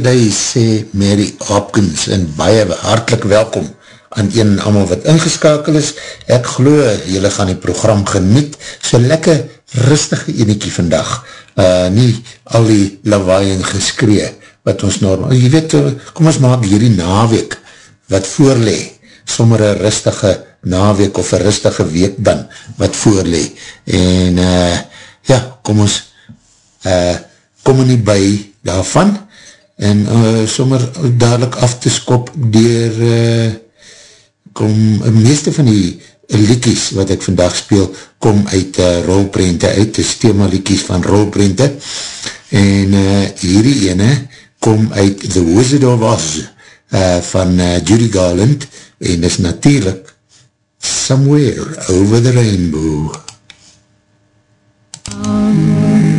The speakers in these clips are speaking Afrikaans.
the days, sê Mary Hopkins, en baie hartelijk welkom aan een en allemaal wat ingeskakel is. Ek glo, jylle gaan die program geniet, so lekker rustige eniekie vandag, uh, nie al die lawaai en geskree, wat ons normaal, jy weet, uh, kom ons maak hierdie naweek, wat voorlee, sommer een rustige naweek, of een rustige week dan, wat voorlee, en uh, ja, kom ons, uh, kom nie by daarvan, en uh, sommer dadelijk af te skop dier uh, kom, meeste van die liekies wat ek vandag speel, kom uit uh, rolprente, uit die thema liekies van rolprente, en uh, hierdie ene kom uit The Wizard of Oz uh, van uh, Judy Garland, en is natuurlijk Somewhere Over the Rainbow. Um.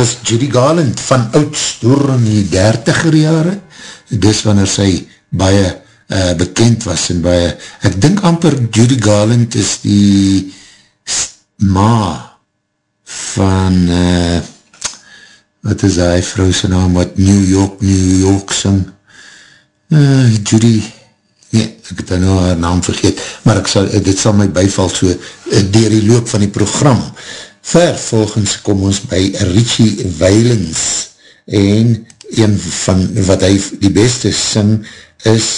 Was Judy Garland van ouds door in die dertiger jare, dis wanneer sy baie uh, bekend was en baie, ek dink amper Judy Garland is die ma van uh, wat is die vrou sy naam wat New York, New York sing? Uh, Judy nee, ek het nou haar naam vergeet maar ek sal, dit sal my bijval so uh, dier die loop van die program Vervolgens kom ons by Richie Weilings en een van wat hy die beste sing is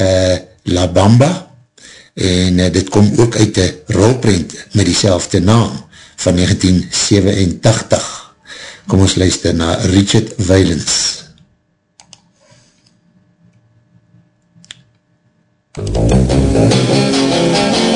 uh, La Bamba en uh, dit kom ook uit die rolprint met diezelfde naam van 1987. Kom ons luister na Richard Weilings. Thank you.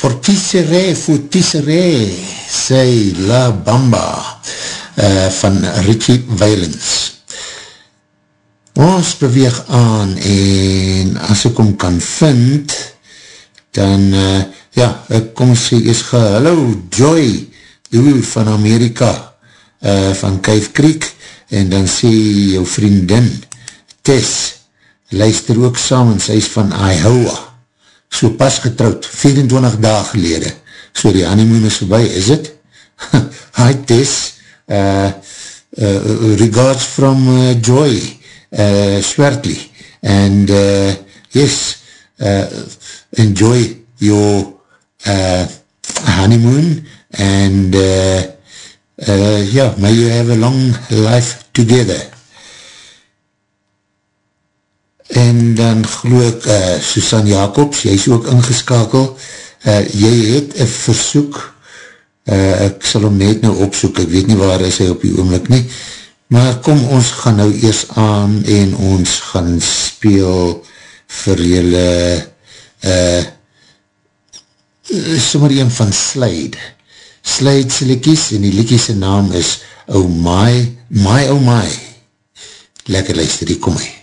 Fortisere, Fortisere, sy La Bamba uh, van Richie Valens. Ons beweeg aan en as ek om kan vind, dan, uh, ja, ek kom sê eers ge, hallo Joy, u van Amerika, uh, van Kuif Creek, en dan sê jou vriendin, Tess, luister ook saam, sy is van Iowa, so pas getrouwd, 24 dagen gelede, so die honeymoon is voorbij, is het? Hi Tess, uh, uh, regards from uh, Joy, uh, Swertley, and uh, yes, uh, enjoy your uh, honeymoon, and uh, uh, yeah, may you have a long life together. En dan geloof ek, uh, Susan Jacobs, jy is ook ingeskakel, uh, jy het een versoek, uh, ek sal hom net nou opsoek, ek weet nie waar is hy op die oomlik nie, maar kom, ons gaan nou eers aan, en ons gaan speel vir julle, uh, sommer een van Slide, Slide sy liekies, en die liekies naam is Oh My, My Oh My, lekker luister, die kom hy.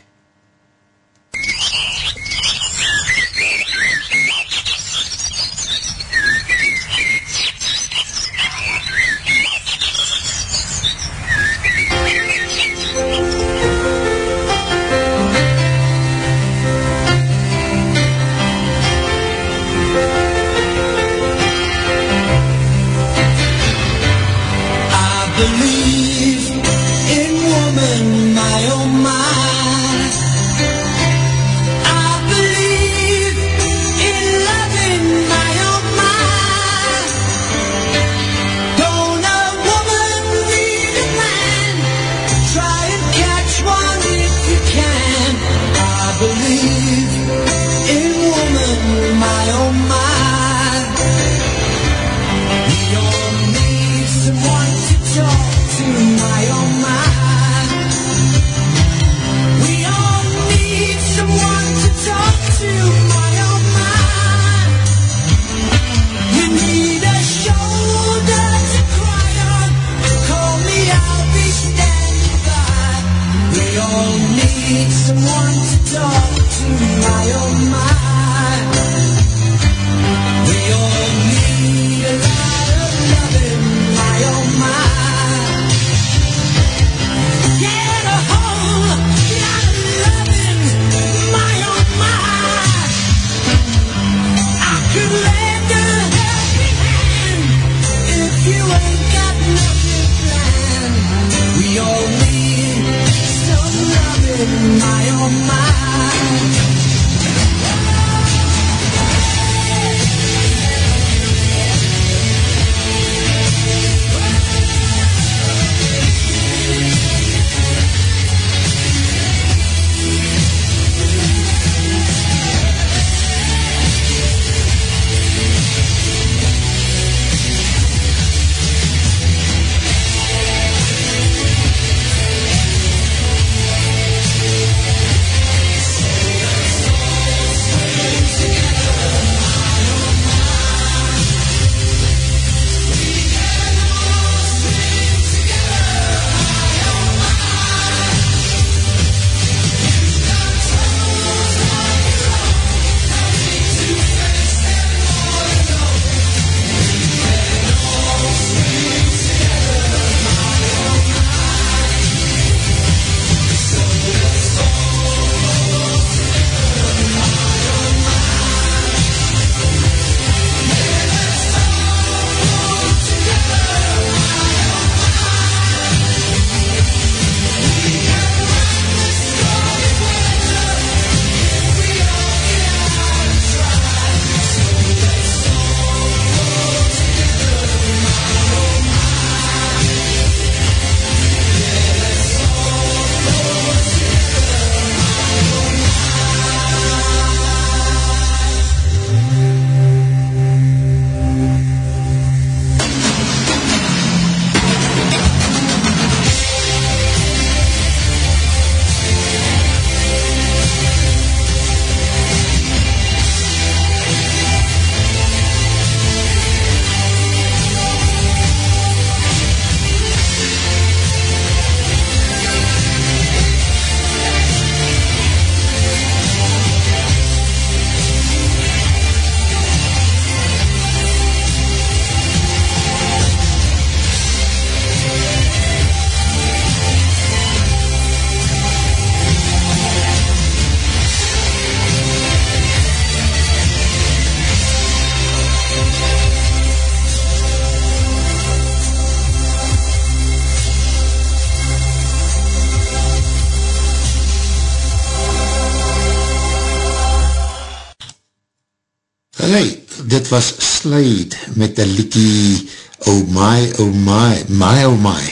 Dit was Slade met een liekie Oh my, oh my, my, oh my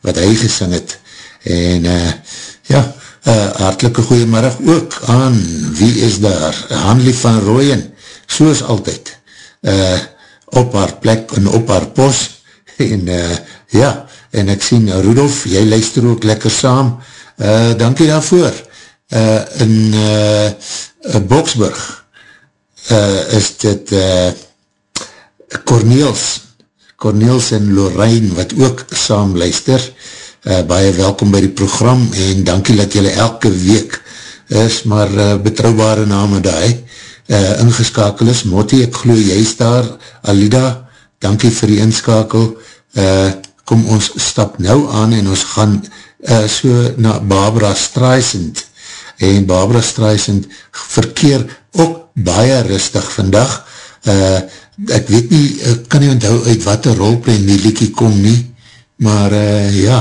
wat hy gesing het. En uh, ja, uh, hartelike goeiemiddag ook aan. Wie is daar, Hanlie van Rooyen soos altyd uh, op haar plek en op haar pos. En uh, ja, en ek sien Rudolf, jy luister ook lekker saam. Uh, dankie daarvoor. Uh, in uh, Boksburg uh, is dit uh, Corneels Corneels en Lorraine wat ook saam luister. Uh, baie welkom by die program en dankie dat jylle elke week is maar uh, betrouwbare name daai. Uh, ingeskakel is. Motti, ek geloof jy is daar. Alida, dankie vir die inskakel. Uh, kom ons stap nou aan en ons gaan uh, so na Barbara Streisand. En Barbara Streisand verkeer ook baie rustig vandag. Uh, ek weet nie, ek kan nie onthou uit wat een rolplein die liekie kom nie, maar uh, ja,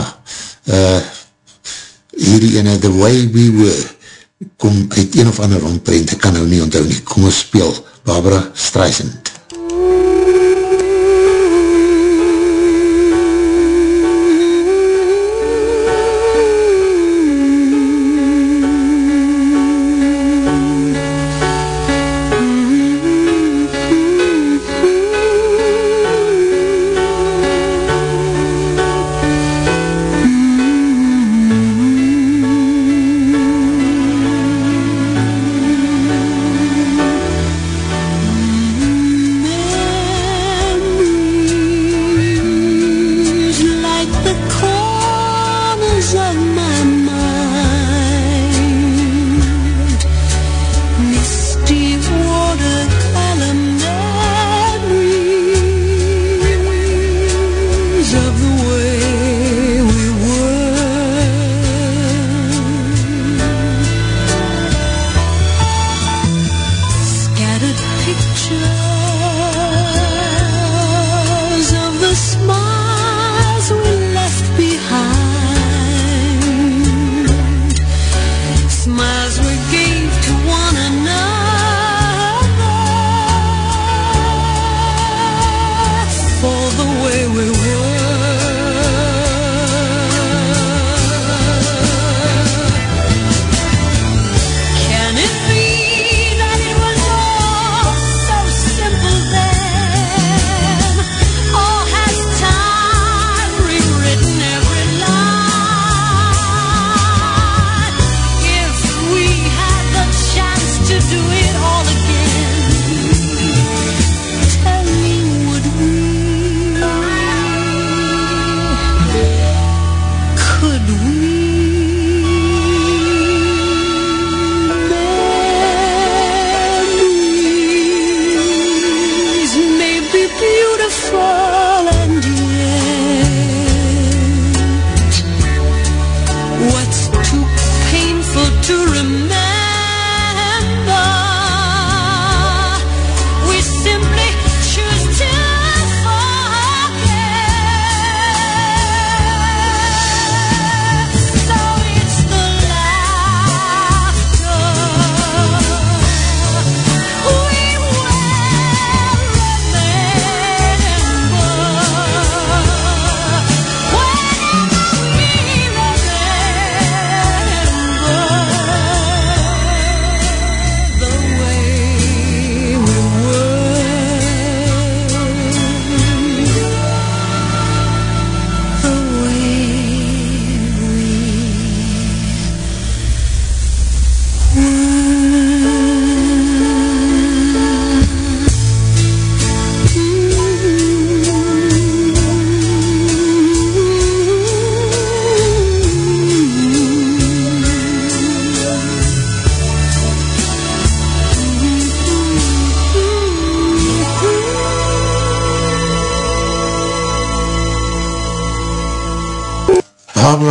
uh, hierdie ene, The Way We Were, kom uit een of ander rolplein, ek kan nou nie onthou nie, kom ons speel Barbara Streisand.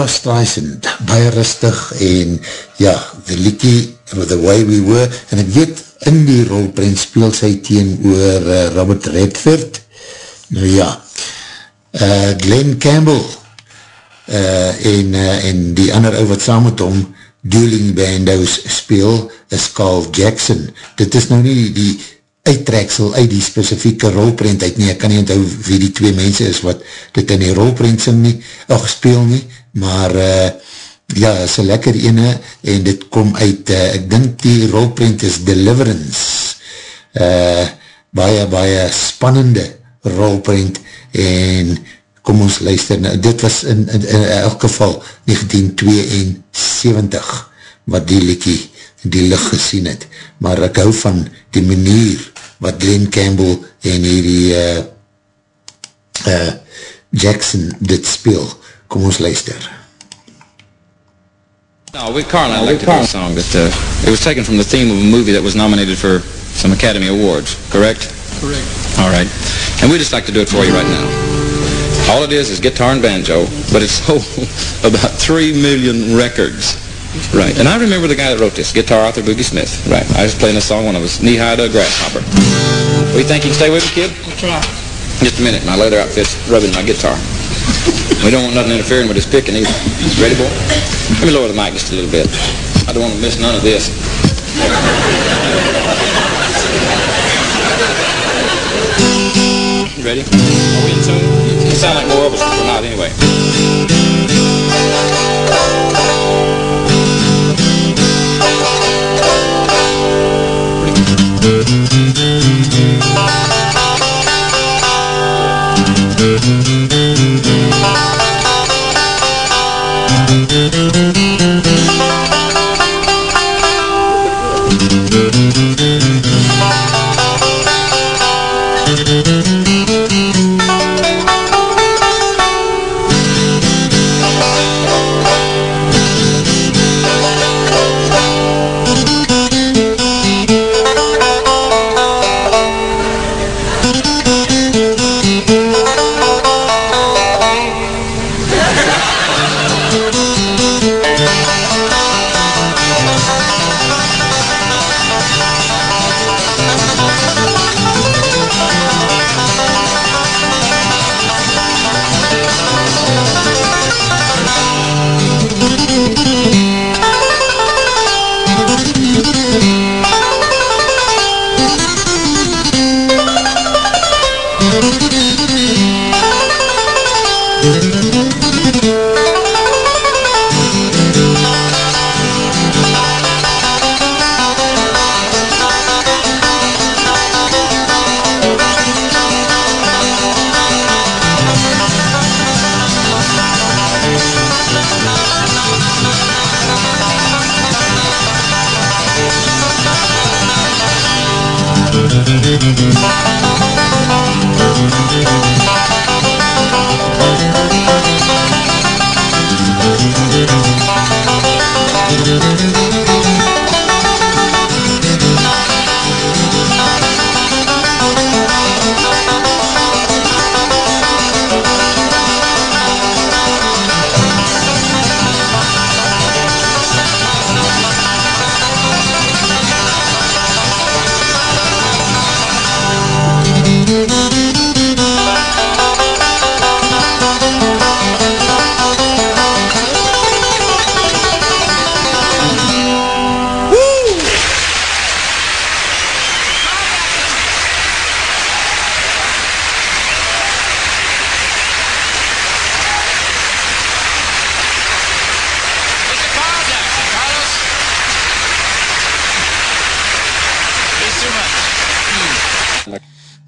Streisand, baie rustig en ja, the Likie, the way we were, en ek weet, in die rolprint speel sy teen oor uh, Robert Redford, nou ja, uh, Glenn Campbell, uh, en, uh, en die ander ou wat saam met hom, Dueling Bandos speel, is Carl Jackson, dit is nou nie die uittreksel uit die specifieke rolprint uit nie, ek kan nie onthou wie die twee mense is wat dit in die rolprint sing nie, of speel nie, maar uh, ja, is een lekker ene, en dit kom uit, uh, ek dink die rolprint is Deliverance, uh, baie, baie spannende rolprint, en kom ons luister, nou, dit was in, in, in elk geval 1972, wat die liekie die licht gesien het, maar ek hou van die manier wat Glenn Campbell en hierdie uh, uh, Jackson dit speel. Kom ons luister. No, with Carl, I'd like to do a song that uh, it was taken from the theme of a movie that was nominated for some Academy Awards, correct? Correct. All right. And we'd just like to do it for you right now. All it is is guitar and banjo, but it's sold about three million records. Right. And I remember the guy that wrote this, guitar author Boogie Smith. Right. I was playing a song when I was knee-high to a grasshopper. What do you think you can stay with me, kid? I'll try. Just a minute. My leather outfit's rubbing my guitar. we don't want nothing interfering with his picking either. Ready, boy? Let me lower the mic just a little bit. I don't want to miss none of this. Ready? Are we in tune? You sound like more of us, but we're not anyway.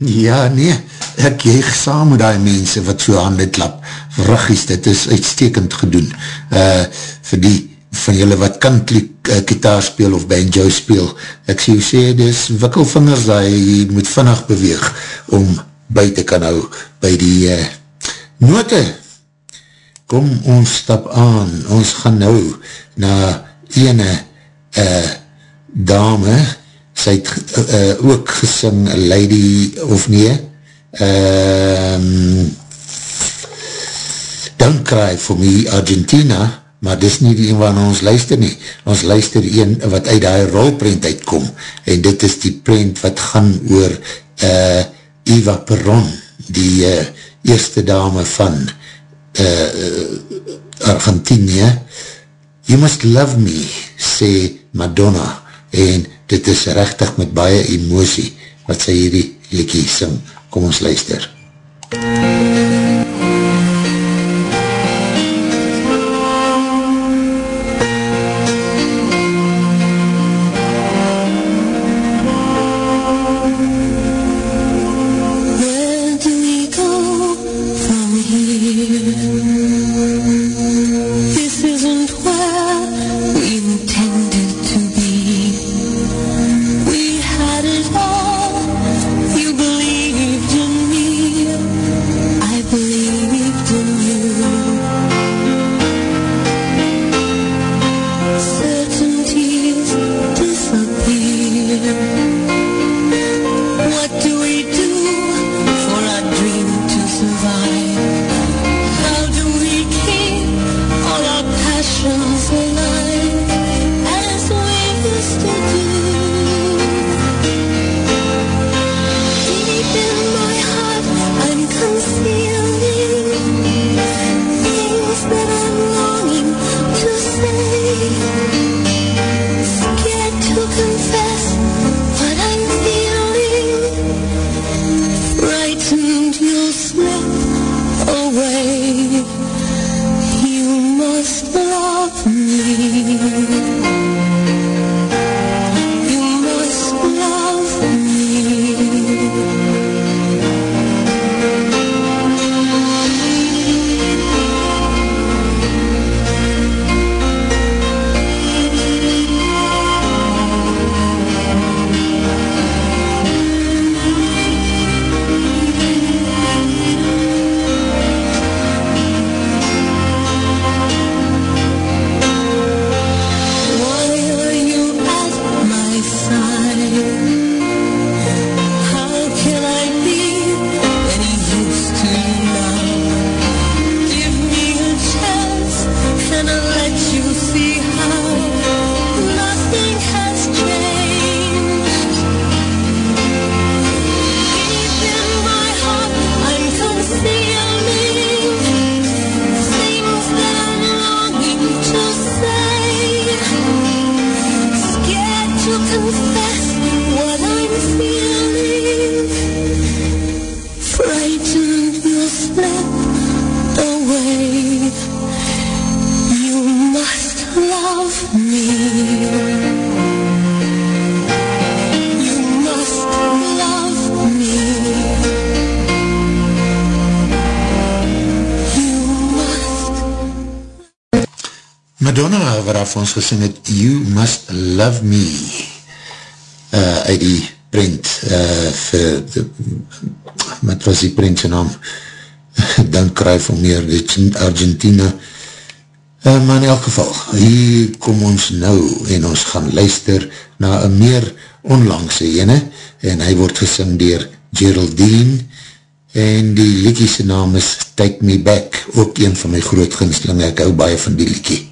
Ja, nee, ek jeeg saam met die mense wat so handen klap. Vruggies, dit is uitstekend gedoen. Uh, vir die van julle wat kan klik, uh, kitaar speel of banjo speel, ek sê, sê, dis wikkelvingers daar, jy moet vinnig beweeg om by te kan hou by die uh, note. Kom ons stap aan, ons gaan nou na ene uh, dame, sy het uh, ook gesing Lady of nie, um, Don't Cry For Me Argentina, maar dis nie die een waarna ons luister nie. Ons luister een wat uit die rolprint uitkom, en dit is die print wat gaan oor uh, Eva Perron, die uh, eerste dame van uh, Argentinië. You Must Love Me, sê Madonna, en dit is rechtig met baie emosie wat sy hierdie liekie sing. Kom ons luister. MUZIEK wat daar vir ons gesing het, You Must Love Me, uh, uit die print, uh, eh, vir, de, wat was die print sy naam? Dan kruif om meer, Argentina, uh, maar in elk geval, hier kom ons nou, en ons gaan luister na een meer onlangse ene, en hy word gesing dier Geraldine, en die liekie sy naam is Take Me Back, ook een van my groot ginslinge, ek hou baie van die liekie.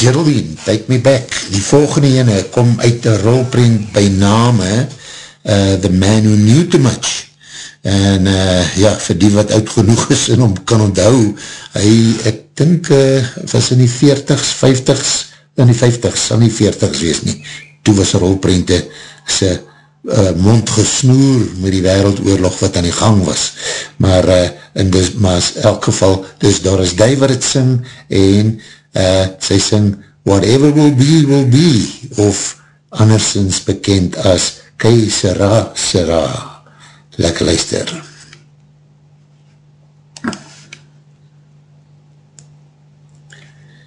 Geraldine, Take Me Back. Die volgende ene kom uit de rolprint by name uh, The Man Who Knew Too Much. En uh, ja, vir die wat oud genoeg is en om kan onthou, hy, ek dink, uh, was in die 40s, 50s, in die 50s, sal nie 40s wees nie. Toe was rolprente sy uh, mond gesnoer met die wereldoorlog wat aan die gang was. Maar uh, in dis, maar in elk geval, dus Doris Day wat het sing en uh, sy sing Whatever will be, will be of andersens bekend as Kei Sera Sera. Lekker luister.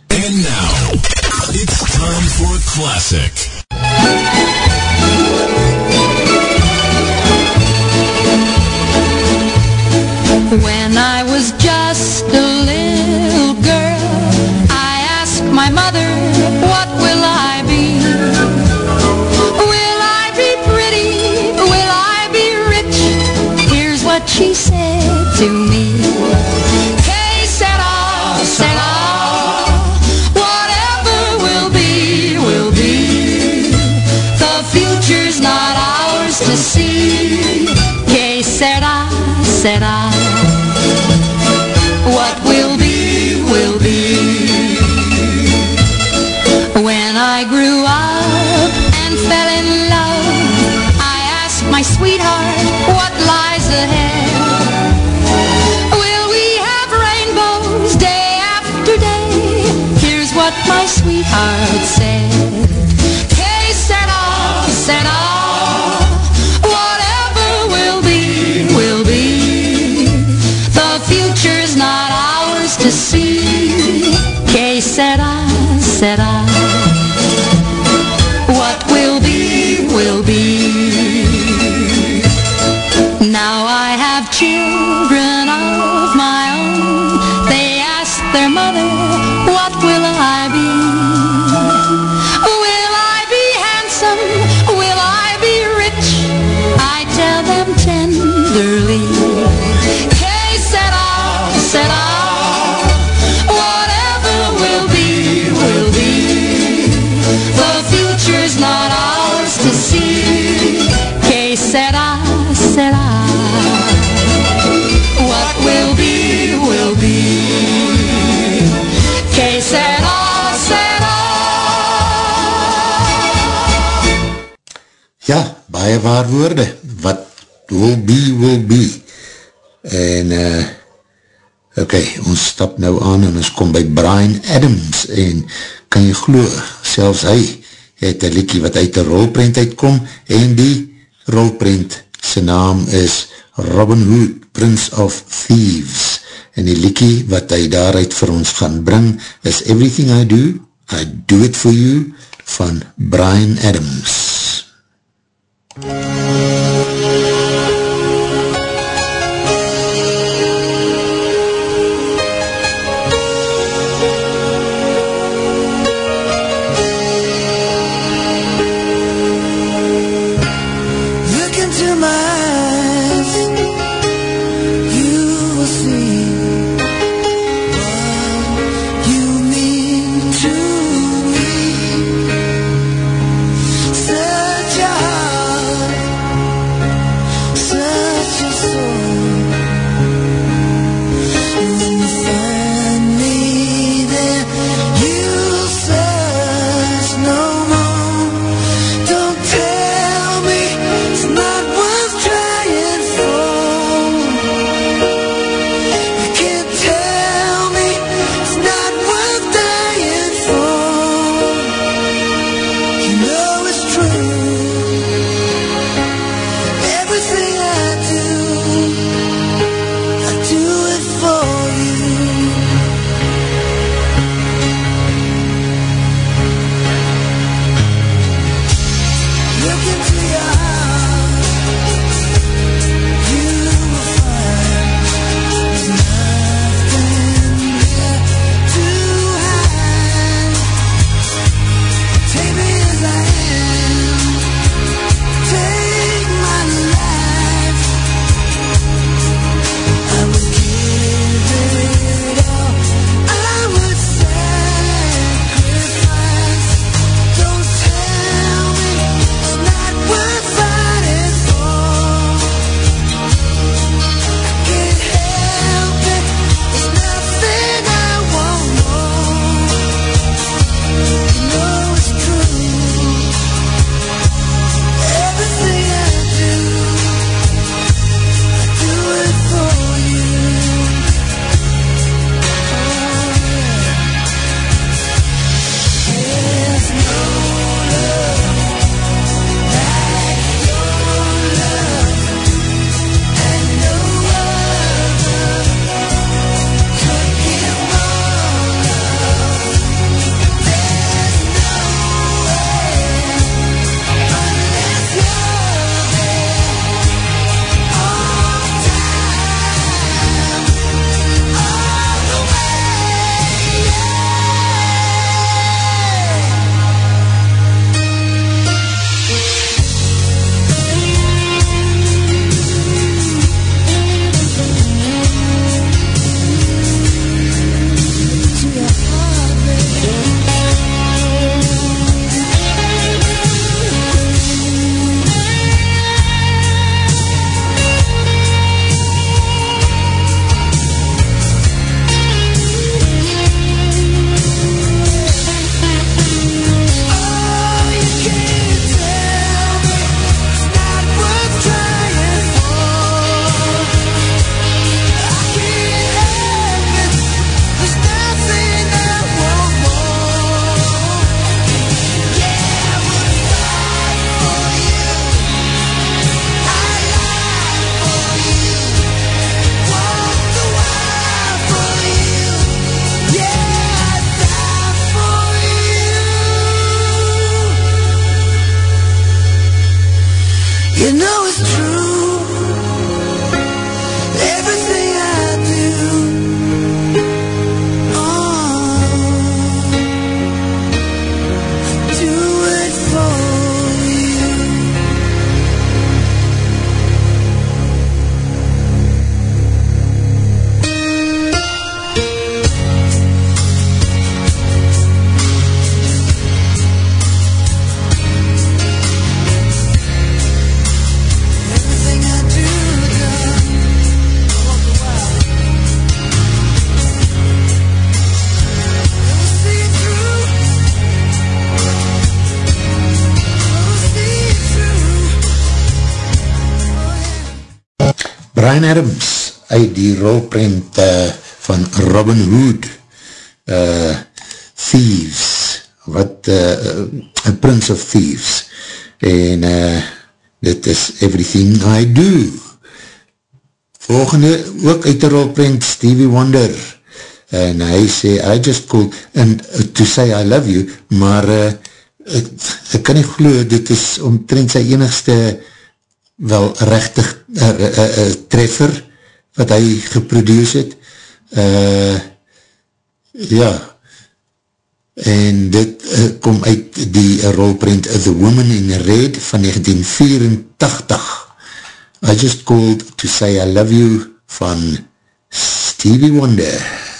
And now, it's time for a classic. When sera. Ja, baie waar woorde. Wat will be, will be. En, uh, ok, ons stap nou aan en ons kom by Brian Adams en kan jy glo, selfs hy het een liekie wat uit die rolprint uitkom en die rolprint sy naam is Robin Hood, Prince of Thieves en die liekie wat hy daaruit vir ons gaan bring is Everything I Do, I Do It For You van Brian Adams. Thank you. Brian Adams uit die rolprint uh, van Robin Hood uh, Thieves wat uh, a Prince of Thieves. En uh, dit is Everything I Do. Volgende ook uit die rolprint Stevie Wonder. En hy sê I just called and uh, to say I love you maar uh, ek, ek kan nie glo dit is omtrent sy enigste wel rechtig uh, uh, uh, treffer wat hy geproduce het. Uh, ja, en dit uh, kom uit die rolprint The Woman in Red van 1984. I just called to say I love you van Stevie Wonder.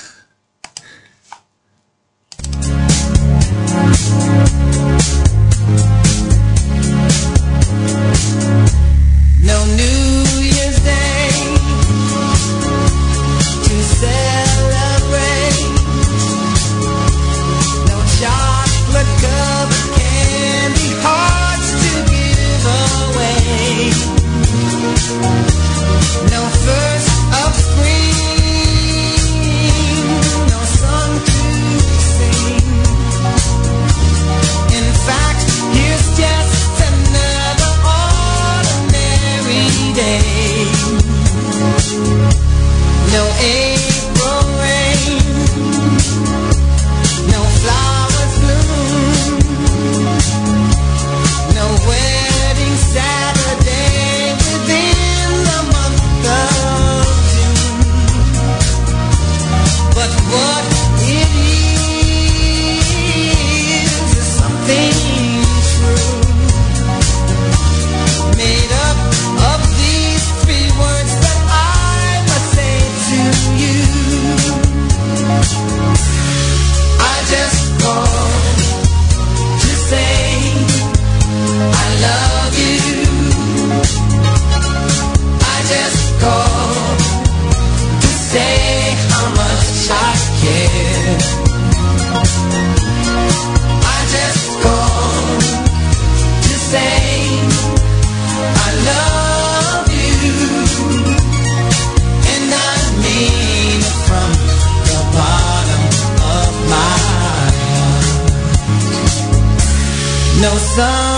sun.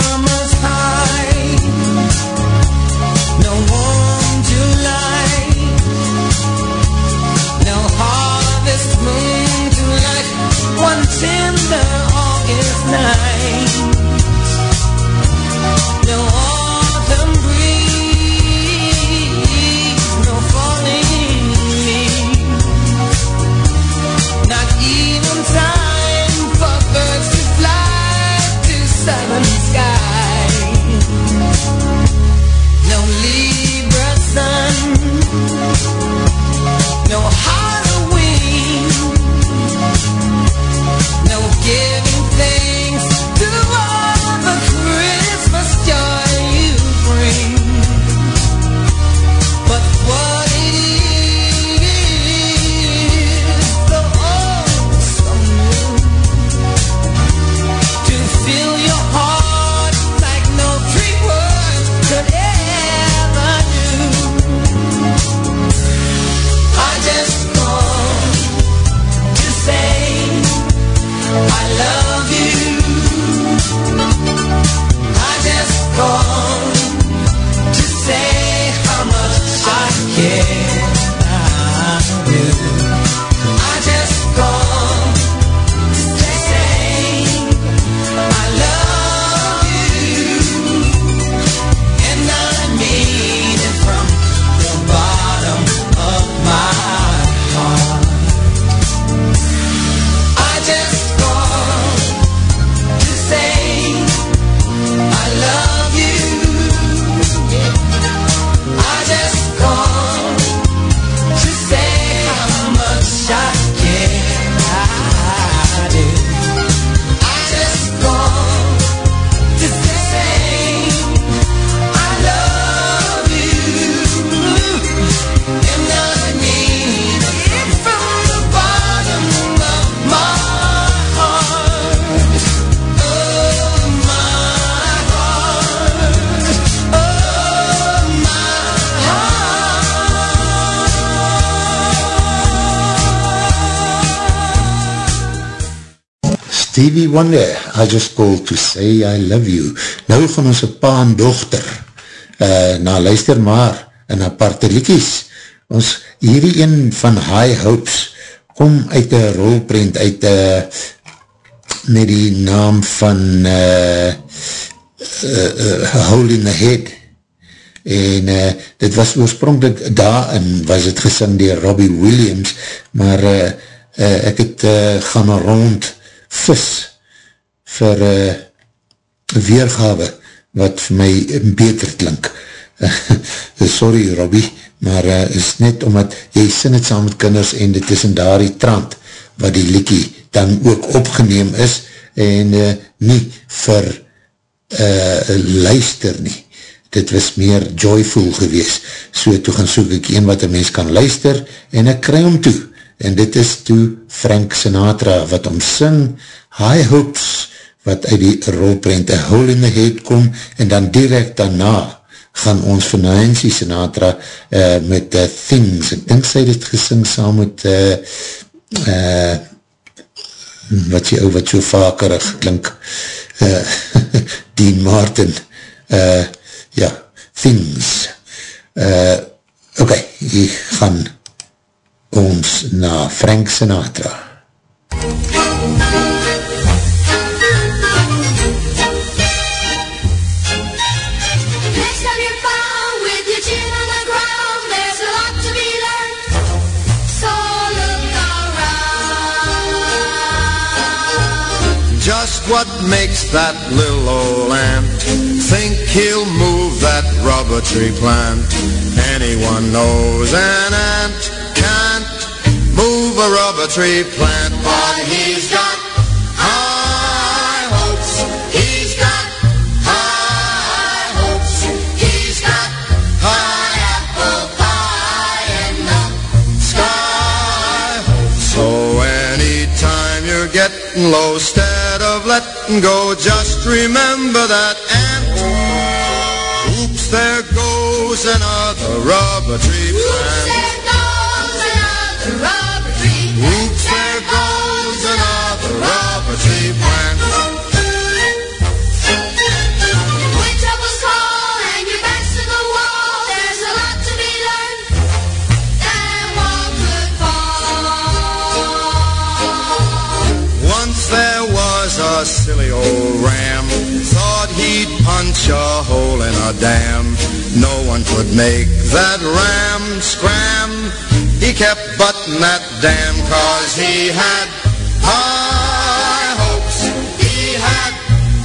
Stevie Wonder, I just called to say I love you. Nou gaan ons een pa en dochter, uh, na luister maar, in aparte liekies. Ons, hierdie een van High Hopes, kom uit een rolprint, uit uh, met die naam van uh, uh, uh, Hole in the Head. En uh, dit was oorspronkelijk daarin, was het gesing dier Robbie Williams, maar uh, uh, ek het uh, gaan rond vis vir uh, weergawe wat vir my beter klink. Sorry Robbie, maar uh, is net omdat jy sin het saam met kinders en dit is in daar die trant wat die liekie dan ook opgeneem is en uh, nie vir uh, luister nie. Dit was meer joyful gewees. So toe gaan soek ek een wat een mens kan luister en ek kry hom toe. En dit is toe Frank Sinatra wat om sing High Hopes wat uit die rolprent A Hole in the Head kom en dan direct daarna gaan ons van Nancy Sinatra uh, met uh, Things. Ek dink sy het gesing saam met uh, uh, wat jy ou wat so vakerig klink uh, Dean Martin. Uh, ja, Things. Uh, ok, hier gaan ons na Frank Sinatra what makes that little old ant think he'll move that rubber tree plant? Anyone knows an ant can't move a rubber tree plant, but he's got high hopes. He's got high hopes. He's got high apple pie in the sky. So anytime you're getting low, instead of letting go, just remember that ant. Oops, there goes another rubber tree Oops, there goes another rubber tree. Oops, there goes another rubber tree plant. Old ram thought he'd punch a hole in a dam. No one could make that ram scram. He kept butting that dam cause he had high hopes. He had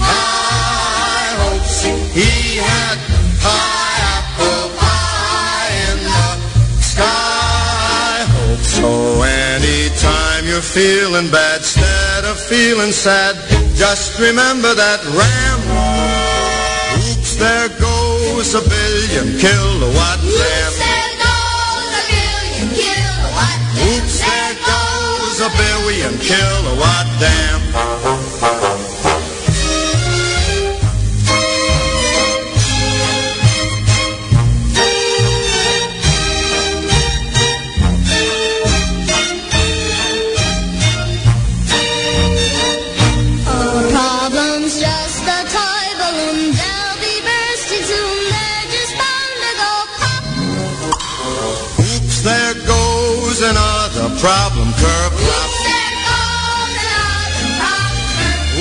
high hopes. He had you're feeling bad, instead of feeling sad, just remember that ram. Oops, there goes a billion kilowatt lamp. There goes a billion kilowatt Oops, there goes a billion kilowatt dam. Problem curve. Oops, there goes another problem.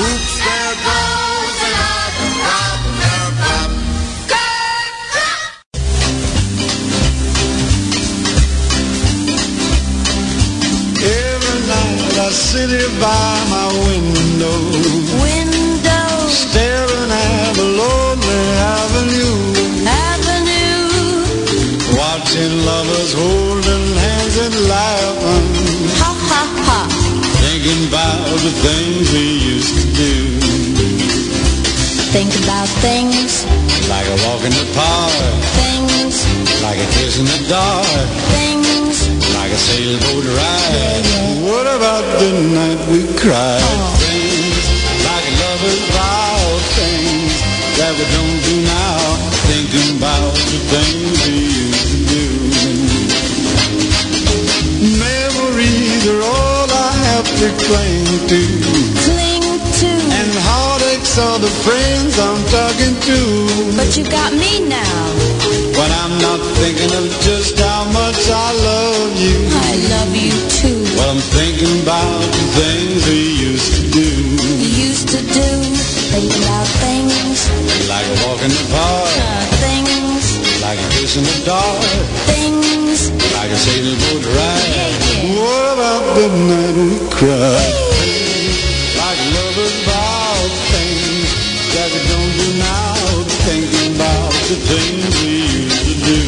Oops, there goes another problem curve. Every night I sit here by my Window, things we used to do, Think about things, like a walk in the park, things, like a kiss in the dark, things. like a sailboat ride. What about the night we cried? Oh. Things like lovers vow, things that we don't do now. Thinking about the things we used to do. Memories are all I have to cling to. Talking but you got me now. When I'm not thinking of just how much I love you. I love you too. Well, I'm thinking about the things we used to do. You used to do, think about things, Like a walk in the park, uh, things, like a kiss in the dark, things. like a sailboat ride. Yeah, yeah. What about the night we cried? Things we used to do.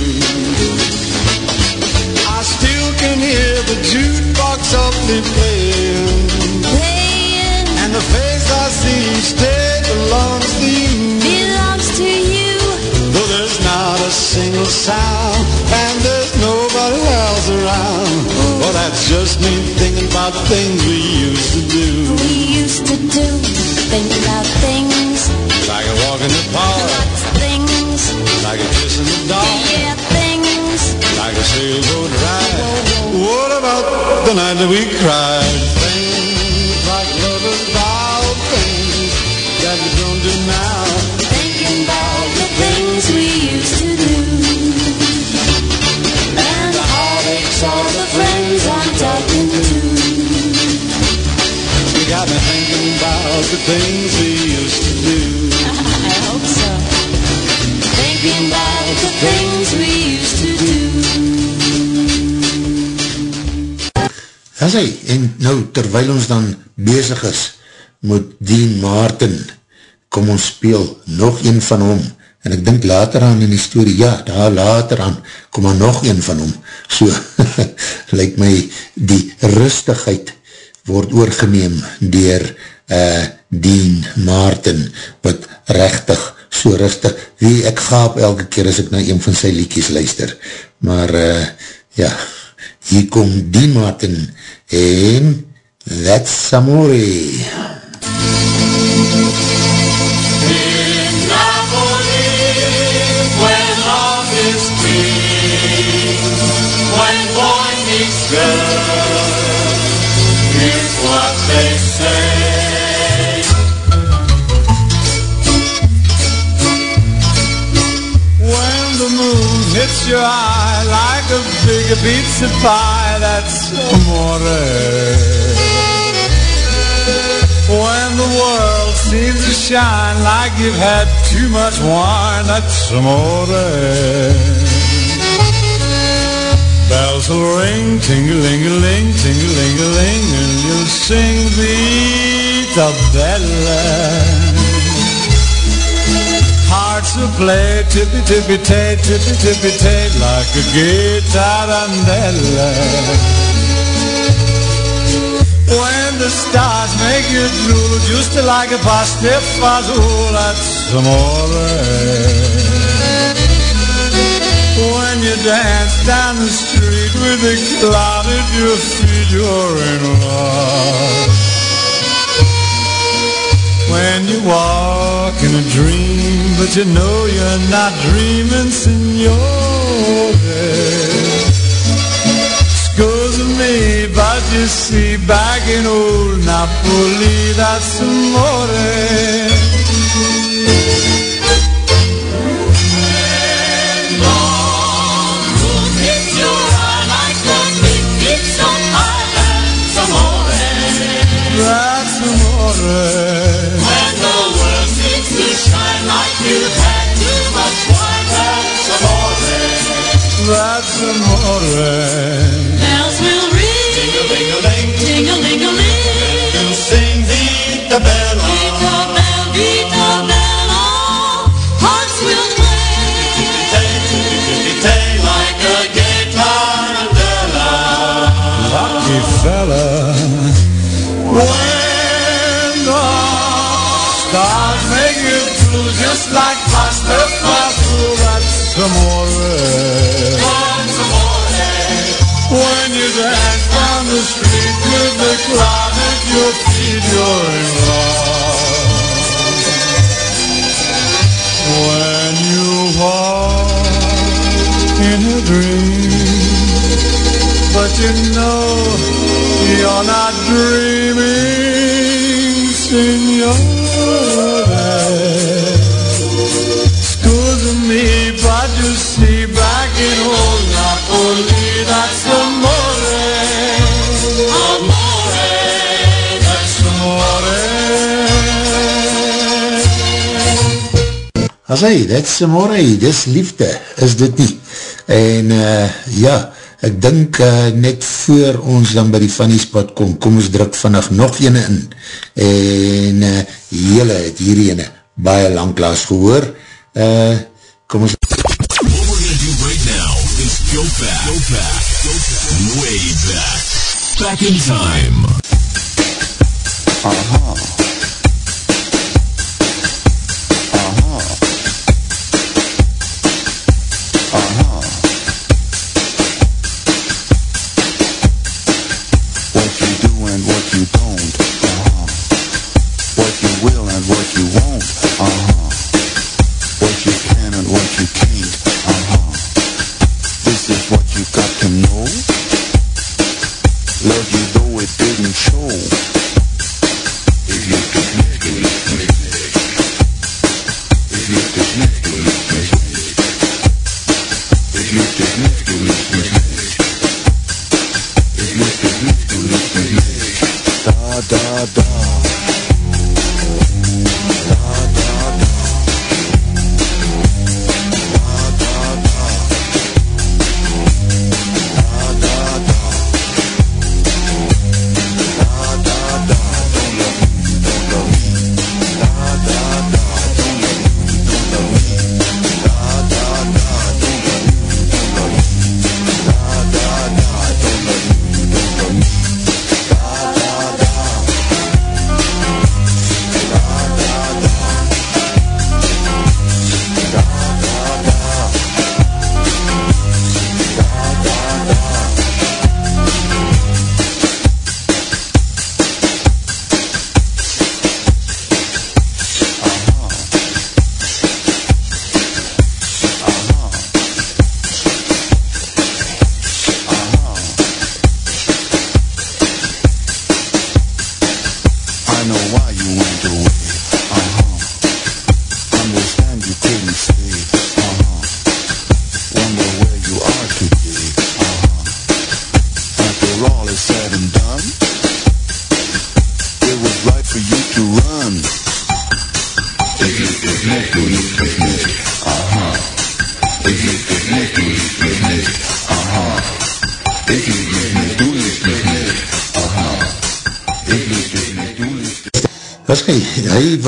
I still can hear the jukebox softly playing. Playing And the face I see day belongs to you. belongs to you. Though there's not a single sound and there's nobody else around. Well, that's just me thinking about things we used to do. We used to do, think about things, Like a walk in the park, lots of things. Like a kiss in the dark, Yeah, things. like a sailboat ride. What about the night that we cried? Things like lovers vow things that we don't do now. Thinking about the things we used to do. And the heartaches are the friends I'm talking to. You got me thinking about the things we As hy, en nou, terwyl ons dan bezig is, moet Dean Martin, kom ons speel, nog een van hom, en ek dink later aan in die story, ja, daar later aan, kom maar nog een van hom, so, lyk my, die rustigheid word oorgeneem dier uh, Dean Martin, wat rechtig, so rustig, wie ek gaap elke keer as ek na een van sy liedjes luister, maar uh, ja, hier kom Dean Martin en That's Amore. In love is king, when boy meets girl, is what they say. When the moon hits your eye like a big pizza pie, that's amore. When the world seems to shine like you've had too much wine, that's amore. Bells will ring, ting-a-ling-a-ling, ting-a-ling-a-ling, and you'll sing Vita Bella. Hearts will play tippy-tippy-tay, tippy-tippy-tay, like a guitar When the stars make you drool, just like a pasta fazool, that's amore. Eh. When you dance down the street with a cloud at your feet, you're in love. When you walk in a dream, but you know you're not dreaming, signore. Scusa me, but you see, back in old Napoli, that's amore. Know you're not dreaming, signore. As hy, that's amore, dis liefde, is dit nie. En uh, ja, ek dink uh, net voor ons dan by die funny spot kom, kom ons druk vannig nog ene in. En uh, jylle het hierdie ene baie langklaas gehoor. Uh, kom ons... What we're gonna do right now is go back, go back, go back, way back, back in time. What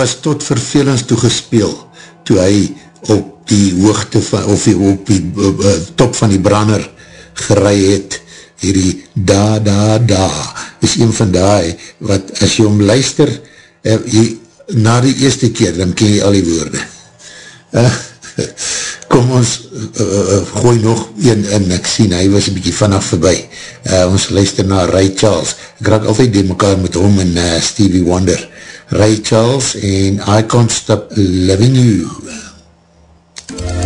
was tot vervelings toegespeel, toe hy op die hoogte van, of die, op die uh, top van die branner gerei het, hierdie da, da, da, is een van die, wat as jy om luister, uh, jy, na die eerste keer, dan ken jy al die woorde. Uh, kom ons uh, gooi nog een in, ek sien, hy was een bykie vanaf voorbij. Uh, ons luister na Ray Charles. Ek raak altyd die mekaar met hom en uh, Stevie Wonder. Ray Charles en I Can't Stop Loving You. I've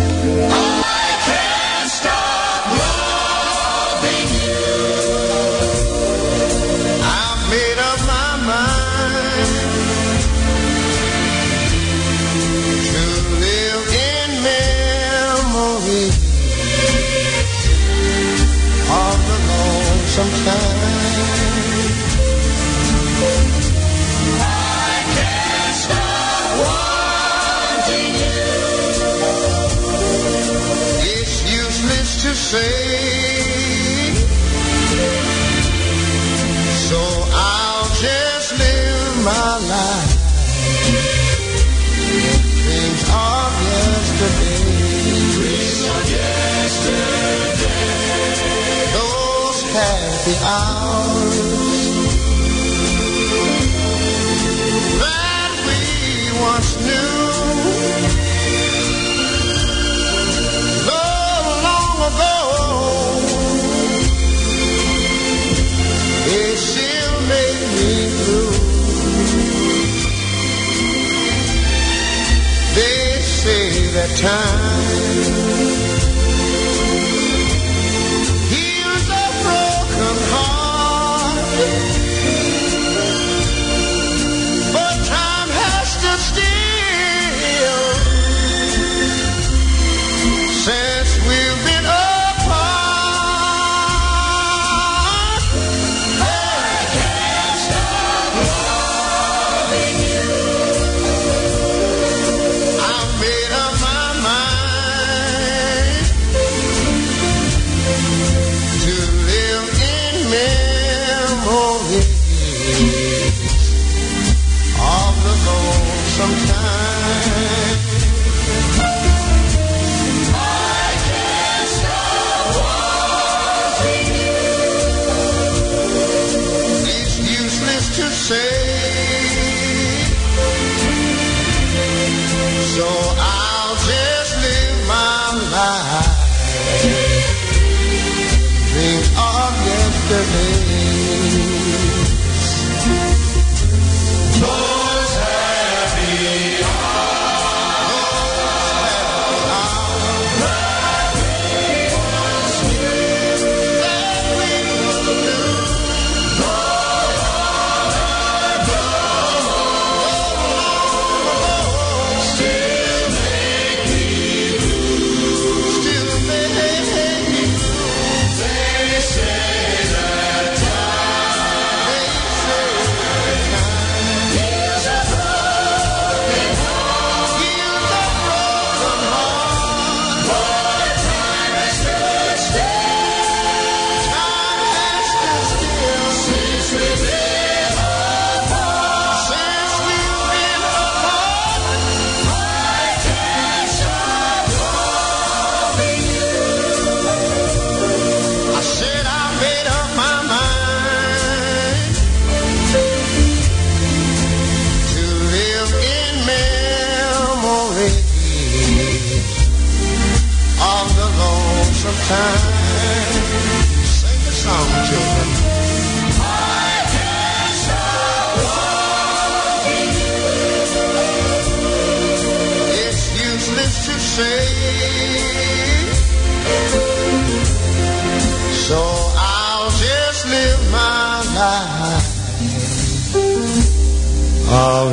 that time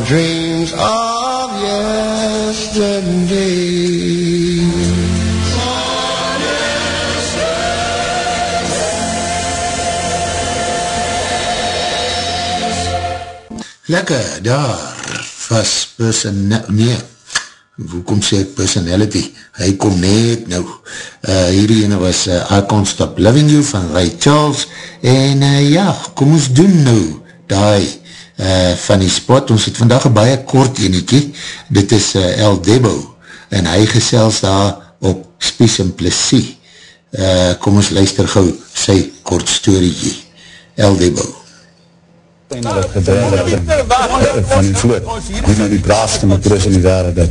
dreams of yesterday. Lekker, daar was person, nee, hoekom sê ek personality, hy kom net nou, uh, hierdie ene was uh, I Can't Stop Loving You van Ray Charles, en uh, ja, kom ons doen nou, die uh, van die spot. Ons het vandag een baie kort eniekie. Dit is uh, El Debo en hy gesels daar op Spies en Plessie. Uh, kom ons luister gauw sy kort storiekie. El Debo. van die vloot, die nou die braafste matros in die wereld, dat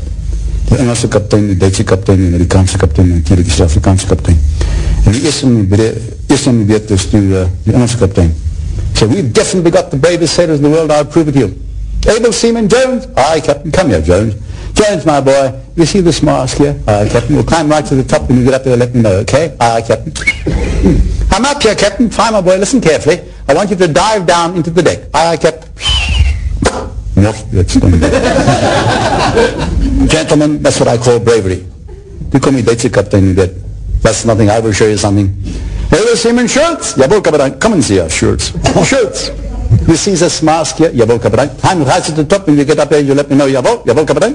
die Engelse kaptein, die Duitse kaptein, die Amerikaanse kaptein, en natuurlijk die Afrikaanse kaptein. En die eerste om die, eerste om die beurt te stuur, die Engelse kaptein. So we've definitely got the bravest sailors in the world, I'll prove it to you. Able Seaman Jones? Aye, Captain, come here, Jones. Jones, my boy, you see this mask here? Aye, Captain, we'll climb right to the top when you get up there, let me know, okay? Aye, Captain. I'm up here, Captain. Fine, my boy, listen carefully. I want you to dive down into the deck. Aye, aye, Captain. Yes, that's. Gentlemen, that's what I call bravery. You Du kom die Duitse kaptein, weet. That's nothing, I will show you something. Hey, the Seaman shirts? Jawohl, kapitein. Come and see shirts. shirts. You see this mask here? Jawohl, kapitein. Time right at the top, when you get up there, you let me know. Jawohl, jawohl, kapitein.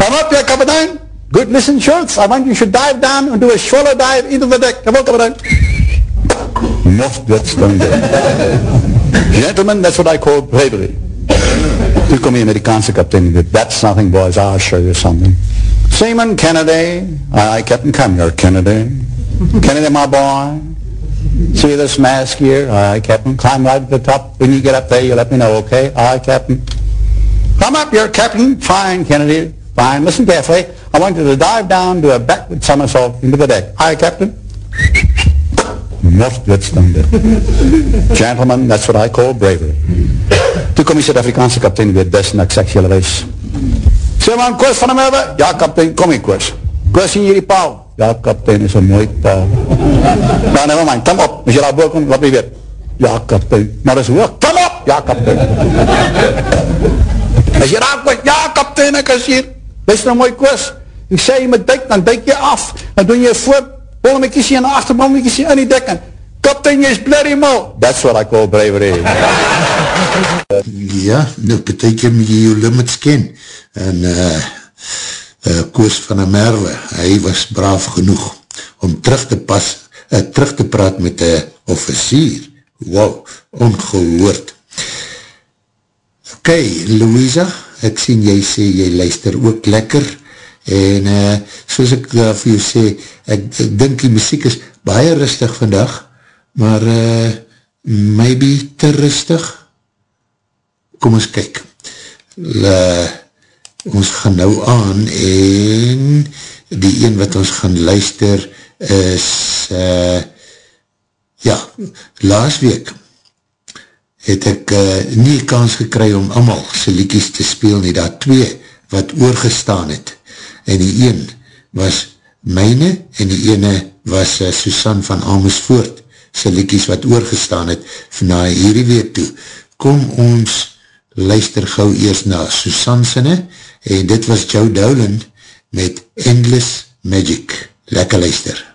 I'm up here, kapitein. Good, listen, shirts. I want you should dive down and do a shallow dive into the deck. Jawohl, kapitein. Not that's done Gentlemen, that's what I call bravery. Toen kom je Amerikaanse kapitein. That's nothing, boys. I'll show you something. Seaman Kennedy. Aye, Captain, come Kennedy. Kennedy, my boy. See this mask here? Aye, Captain. Climb right to the top. When you get up there, you let me know, okay? Aye, Captain. Come up here, Captain. Fine, Kennedy. Fine. Listen carefully. I want you to dive down, do a backward somersault into the deck. Aye, Captain. Not that's done. Gentlemen, that's what I call bravery. Toe kom die Suid-Afrikaanse kaptein weer dis en ek sê ek julle. Sê man, Koos van der Merwe? Ja, kaptein, kom hier, Koos. Koos in hierdie paal? Ja, kaptein, is een mooi paal. Nou, never mind, kom op. As jy daar boven kom, wat my weet. Ja, kaptein. Maar is hoog. Kom op! Ja, kaptein. As jy daar kom, ja, kaptein, ek is hier. Wees nou mooi, Koos. Ek sê jy moet duik, dan duik jy af. Dan doen jy voor, bol my kiesie in die achter, bol my kiesie in die dekken. Kaptein, jy is bloody mal. That's what I call bravery. Ja, nou, betekent moet jy jou limits ken. En uh, uh, Koos van der Merwe, hy was braaf genoeg om terug te pas, uh, terug te praat met een officier. Wow, ongehoord. Ok, Louisa, ek sien jy sê, jy luister ook lekker, en uh, soos ek uh, vir jou sê, ek, ek dink die muziek is baie rustig vandag, maar uh, maybe te rustig, kom ons kyk. Le, ons gaan nou aan en die een wat ons gaan luister is uh, ja, laas week het ek uh, nie kans gekry om amal sy liekies te speel nie, daar twee wat oorgestaan het en die een was myne en die ene was uh, Susan van Amersfoort sy liekies wat oorgestaan het van na hierdie week toe. Kom ons luister gauw eers na Susan sinne, en dit was Joe Dowland met Endless Magic. Lekker luister.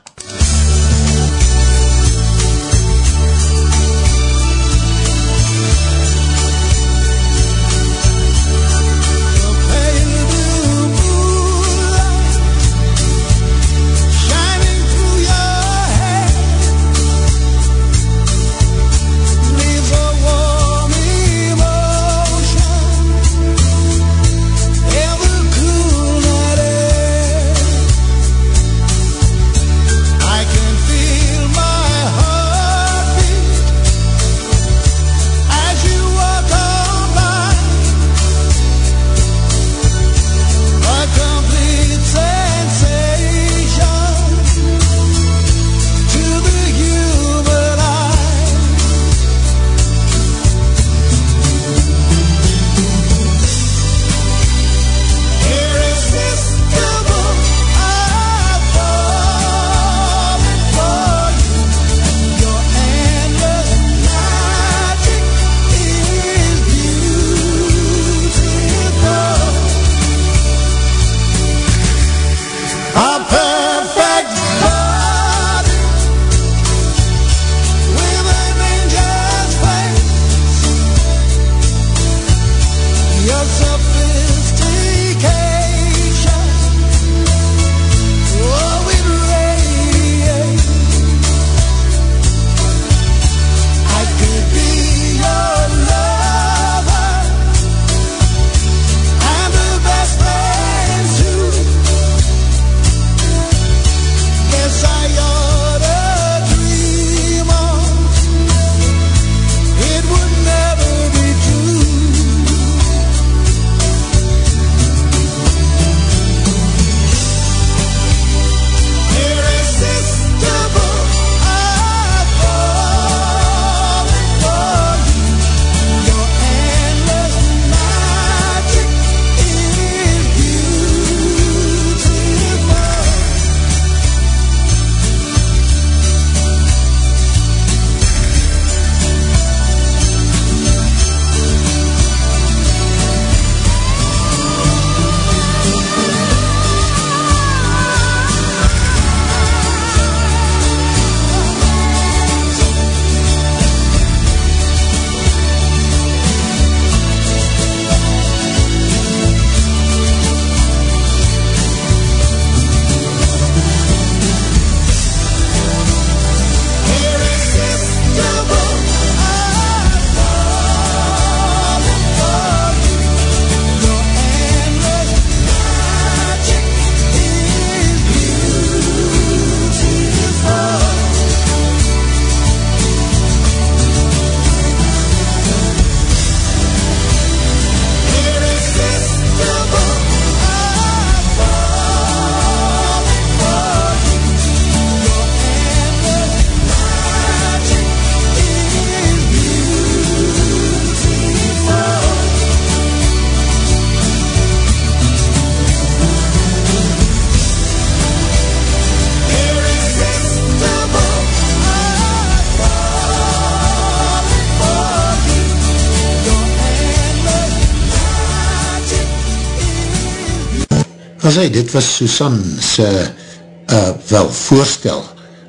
As hy, dit was Susan sy uh, wel voorstel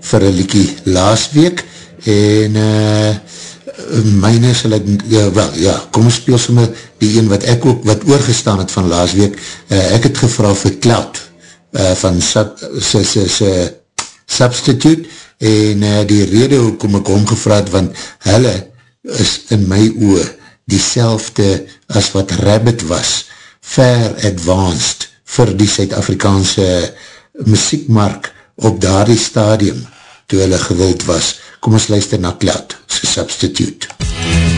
vir een liekie laas week en uh, myne sal ek, ja, wel, ja, kom speel somme die een wat ek ook, wat oorgestaan het van laas week, uh, ek het gevra vir Cloud, uh, van sub, sy, sy, sy, Substitute, en uh, die rede hoekom ek omgevraad, want hulle is in my oor die as wat Rabbit was, fair advanced vir die Suid-Afrikaanse muziekmark op daardie stadium toe hulle gewild was. Kom ons luister na Cloud, sy substitute. You've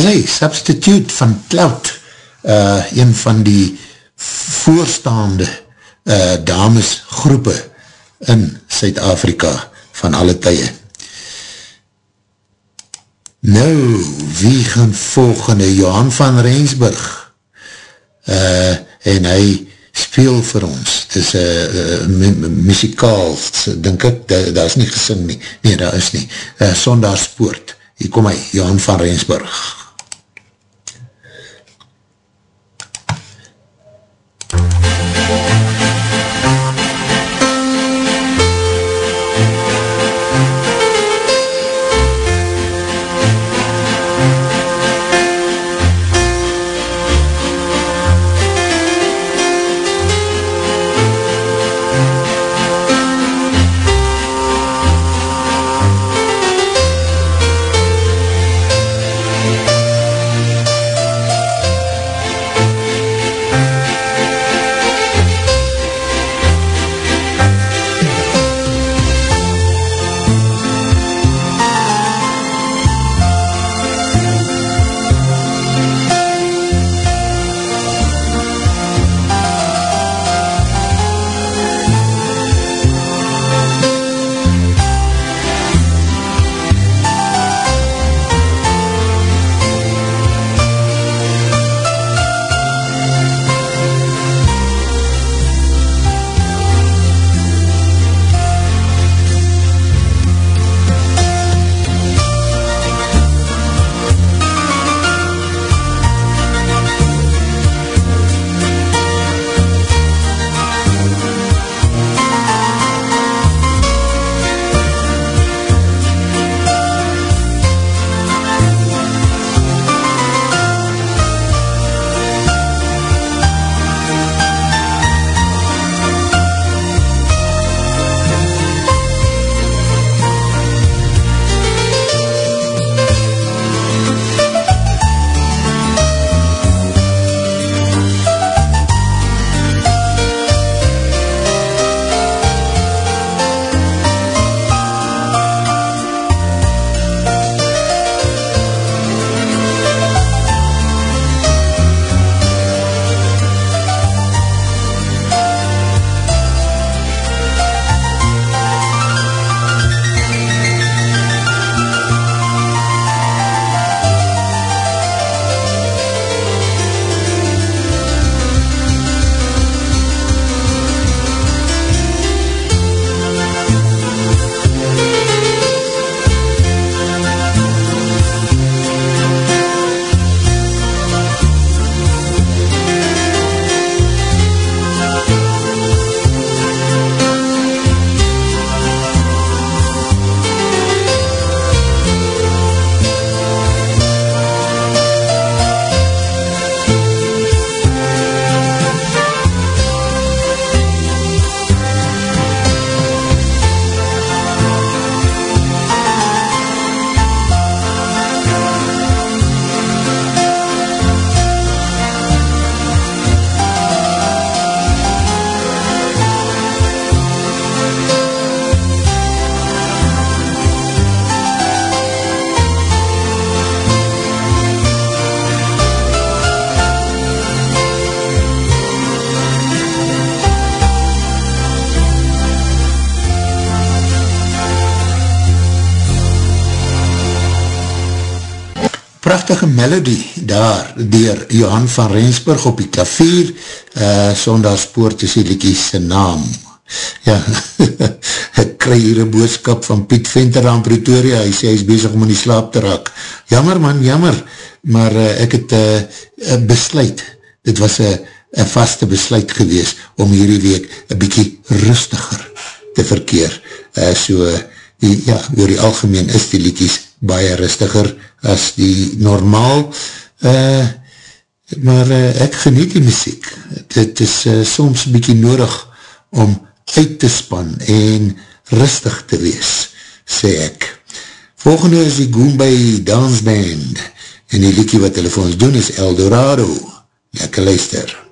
As hy, substitute van Cloud, uh, een van die voorstaande uh, damesgroepe in Suid-Afrika van alle tye. Nou, wie gaan volgende? Johan van Rensburg. Uh, en hy speel vir ons. Het is uh, uh, muzikaal, denk ek, daar da is nie gesing nie. Nee, daar is nie. Uh, Sondaarspoort. Hier kom hy, Johan van Rensburg. Prachtige melody daar, dier Johan van Rensburg op die klavier, uh, Sondaagspoort is die liekie sy naam. Ja, ek kry hier een boodskap van Piet Venter aan Pretoria, hy sê hy is bezig om in die slaap te raak. Jammer man, jammer, maar uh, ek het uh, besluit, dit was een vaste besluit gewees om hierdie week een bykie rustiger te verkeer. Uh, so, die, ja, oor die algemeen is die liekies baie rustiger as die normaal, uh, maar uh, ek geniet die muziek. Dit is uh, soms bykie nodig om uit te span en rustig te wees, sê ek. Volgende is die Goombay Dance Band en die liekie wat hulle vir ons doen is Eldorado. Lekker luister.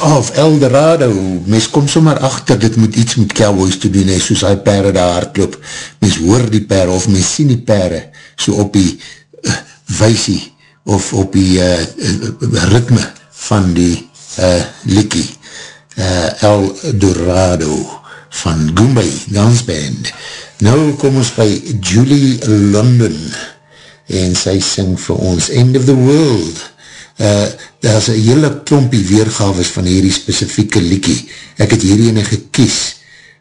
Of Eldorado, mens kom sommer achter, dit moet iets met cowboys te doen, he, soos hy pere daar hardloop, mens hoor die pere, of mens sien die pere, so op die uh, weisie of op die uh, ritme van die uh, likkie uh, El Dorado van Goombay Dance Band. Nou kom ons by Julie London en sy sing vir ons End of the World. Uh, daar is een hele klompie weergaves van hierdie specifieke liekie. Ek het hierdie ene gekies,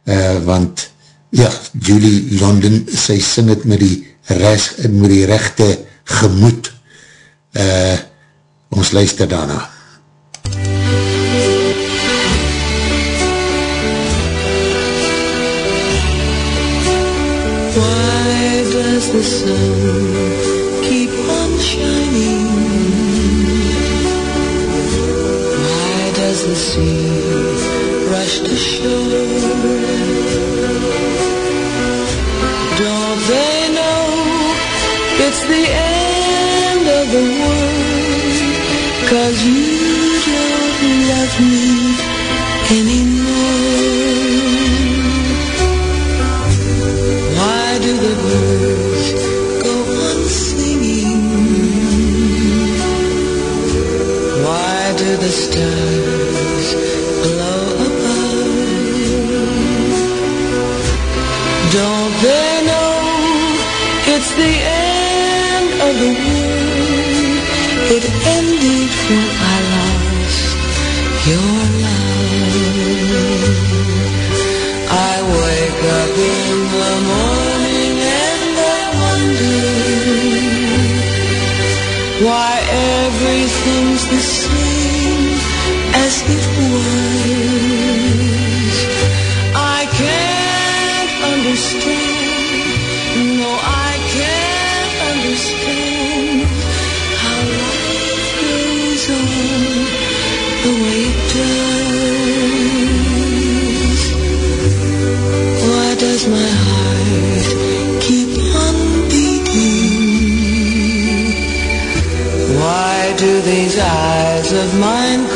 uh, want ja, Julie London, sy sing het met die, res, met die rechte gemoed. Uh, ons luister daarna. Why does the sun keep on shining? Sea rush to shore? Don't they know it's the end of the world? Cause you don't love me anymore. The eyes of mine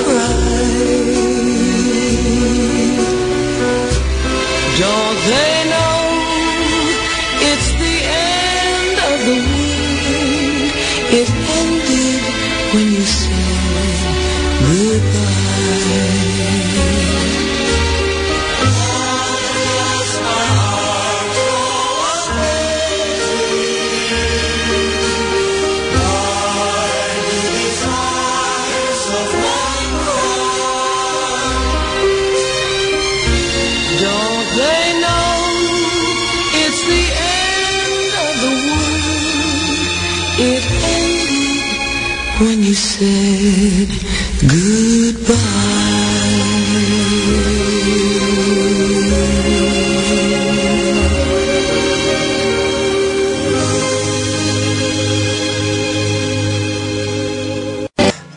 said goodbye.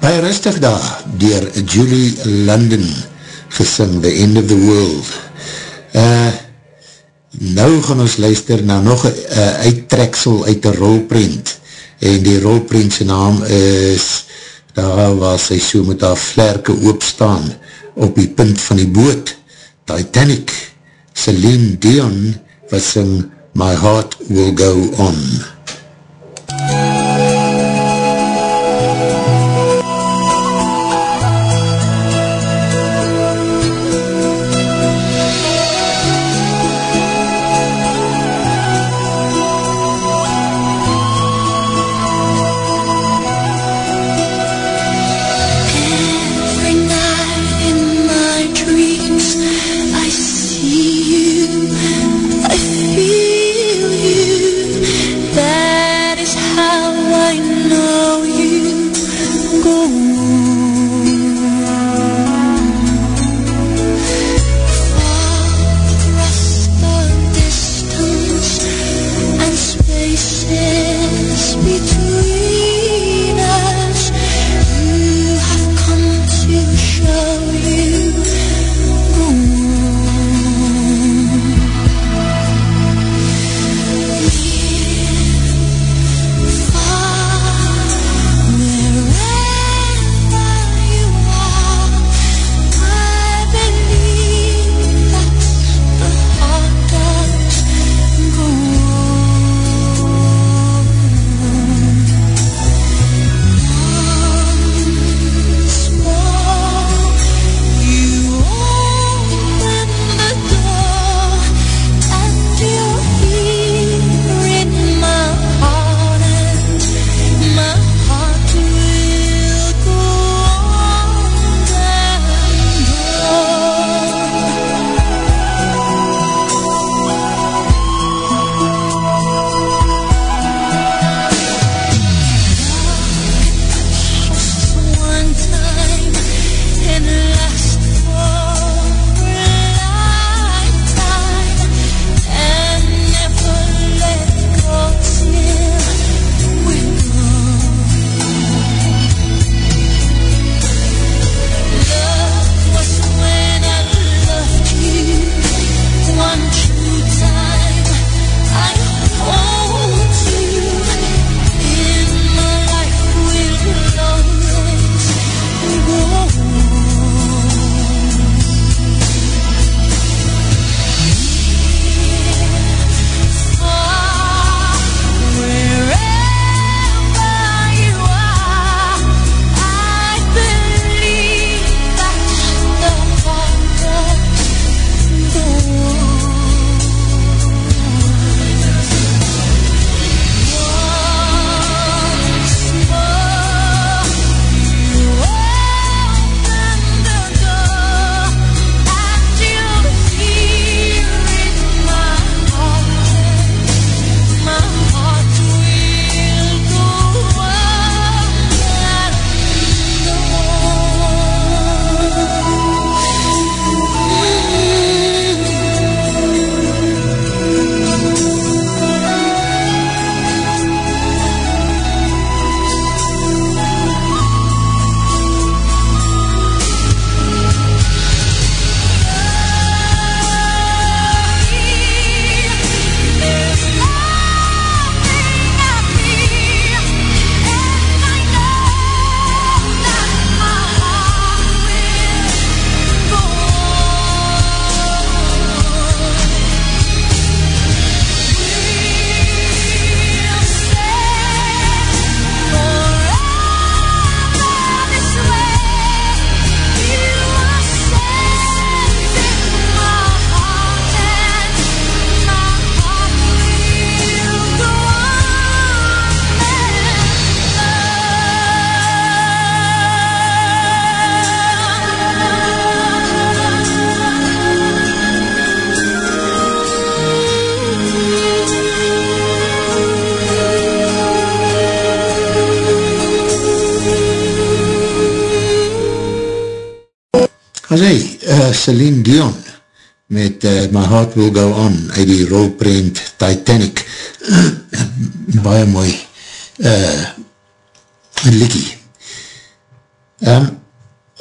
Baie rustig daar, dier Julie London, gesing The End of the World. Uh, nou gaan ons luister na nog een uh, uittreksel uit die rolprint, en die rolprint sy naam is, daar waar sy so met haar vlerke oopstaan, op die punt van die boot, Titanic, Celine Dion, wat sing My Heart Will Go On. Every uh, Celine Dion, met uh, My Heart Will Go On, uit die rolprint Titanic, baie mooi, uh, liekie. Um,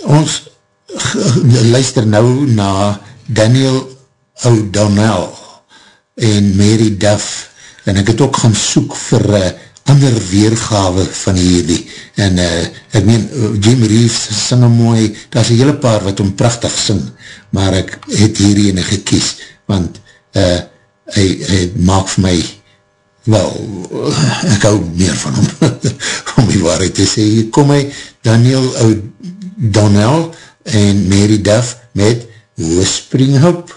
ons luister nou na Daniel O'Donnell en Mary Duff, en ek het ook gaan soek vir uh, ander weergawe van hierdie, en uh, ek meen, Jim Reeves sing hem mooi, daar is een hele paar wat hom prachtig sing, maar ek het hierdie ene gekies, want uh, hy, hy maak vir my, wel, ek hou meer van hom, om die waarheid te sê, hier kom hy, Daniel O'Donnell en Mary Duff met Whispering Hope.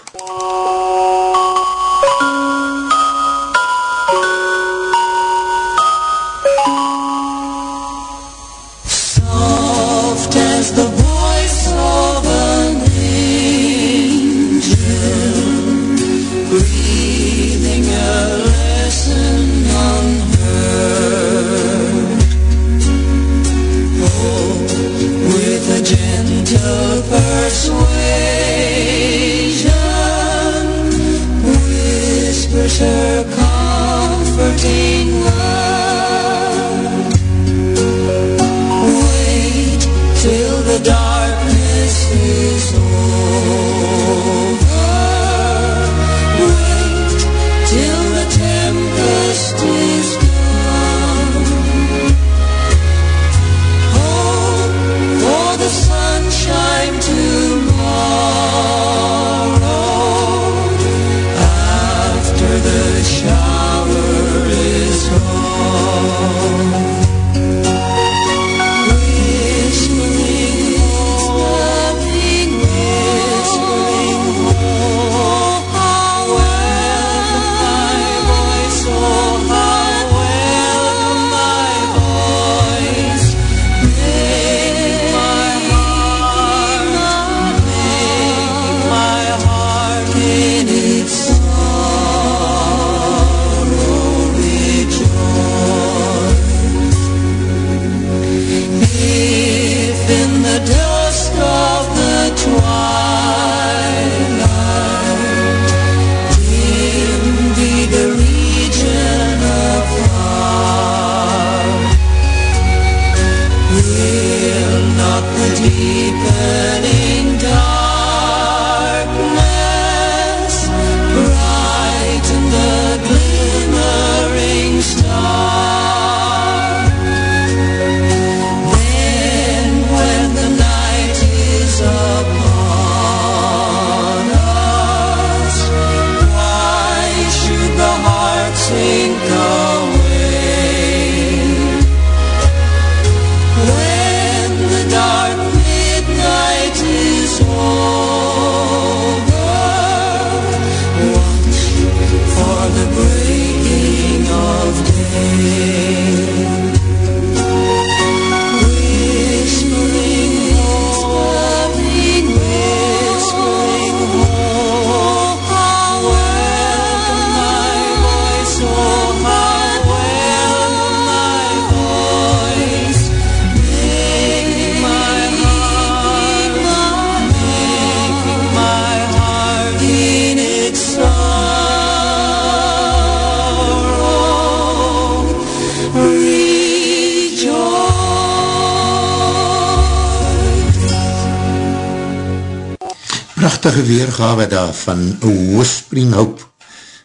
Prachtige weergawe daar van Whispering Hope,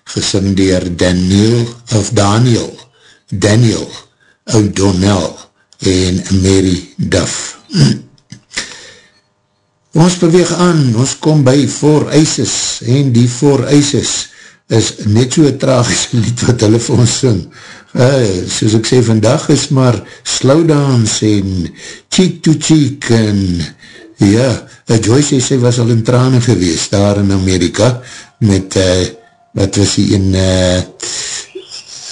gesing dier Daniel, of Daniel, Daniel O'Donnell en Mary Duff. Ons beweeg aan, ons kom by Four Aces, en die Four Aces is net so tragisch lied wat hulle vir ons sing. Uh, soos ek sê, vandag is maar slowdance en cheek to cheek en ja, uh, Joyce sê, sy was al in tranen gewees daar in Amerika met, uh, wat was die in uh,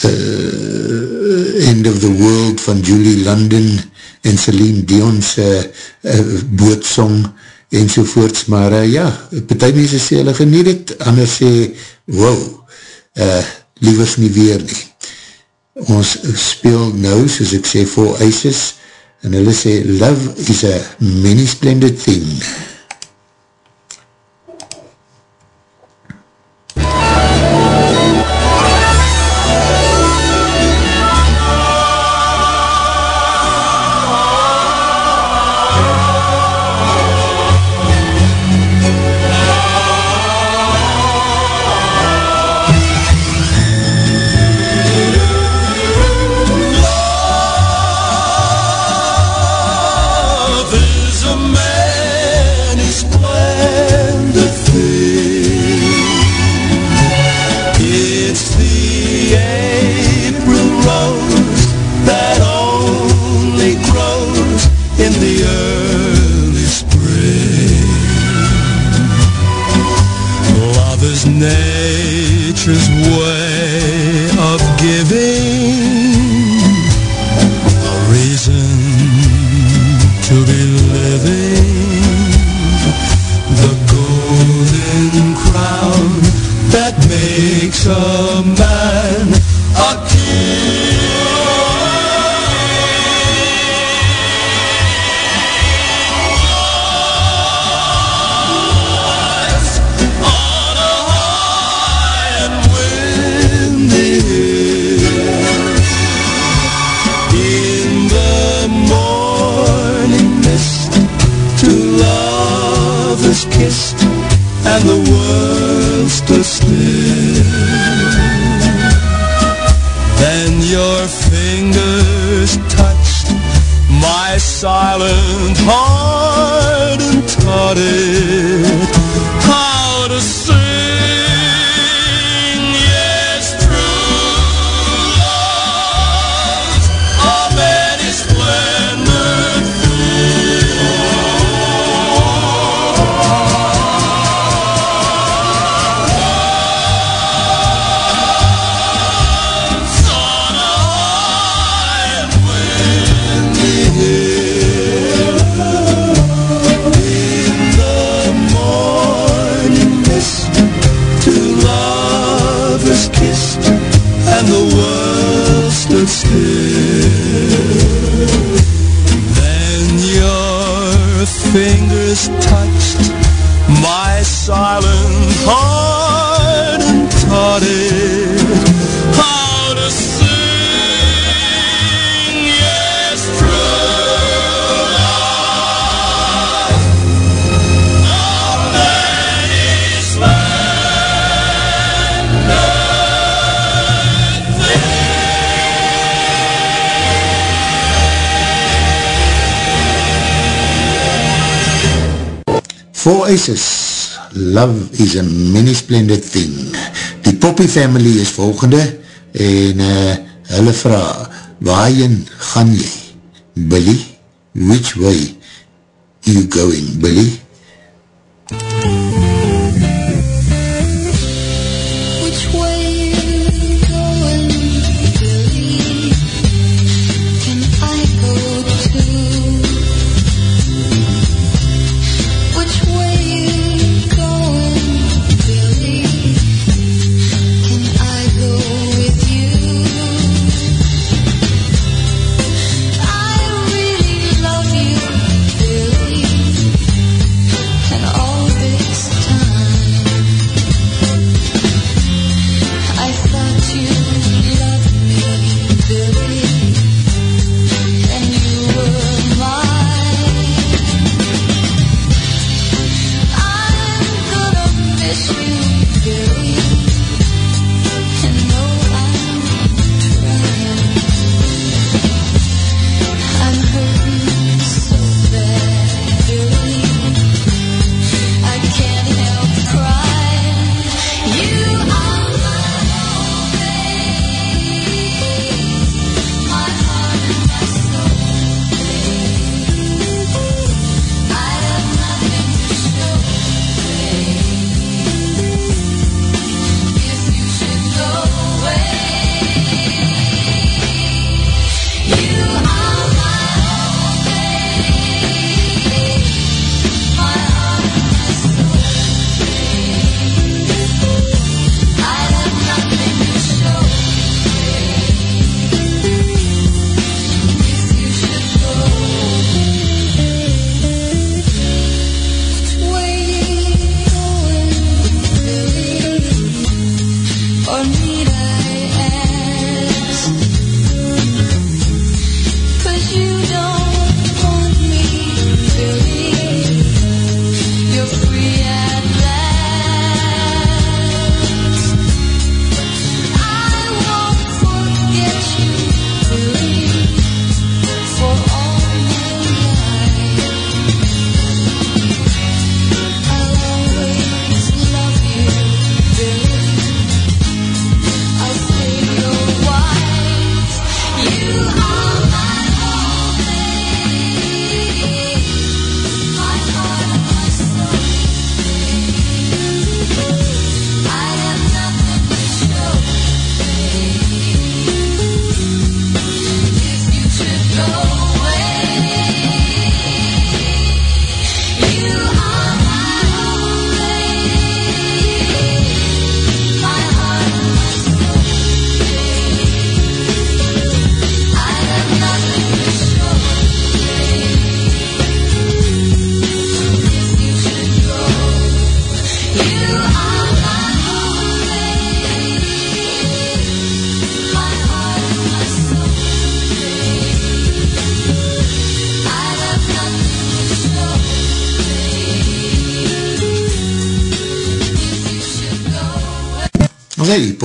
uh, End of the World van Julie London en Celine Dion's uh, uh, bootsong en sovoorts, maar uh, ja, betuid mense sê hulle geniet het, anders sê, wow, uh, liewers nie weer nie. Ons speel nou, soos ek sê, Four Aces, en hulle sê, love is a many splendid thing. man a king. On a high and windy hill. In the morning mist, two lovers kissed, and the world stood still. your fingers touched my silent heart and taught it. first time Four Aces, Love is a Mini Splendid Thing. Die Poppy Family is volgende en uh, hulle vraag, waarheen gaan jy? Billy, which way you going, Billy? Billy?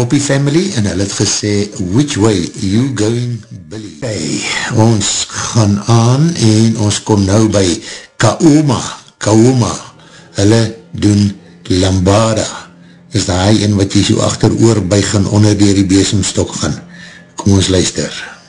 Poppy Family en hulle het gesê, which way you going, Billy? Hey, ons gaan aan en ons kom nou by Kaoma, Kaoma, hulle doen Lambada, is die een wat jy so achter oor by gaan onder dier die besemstok gaan. Kom ons luister. Chorando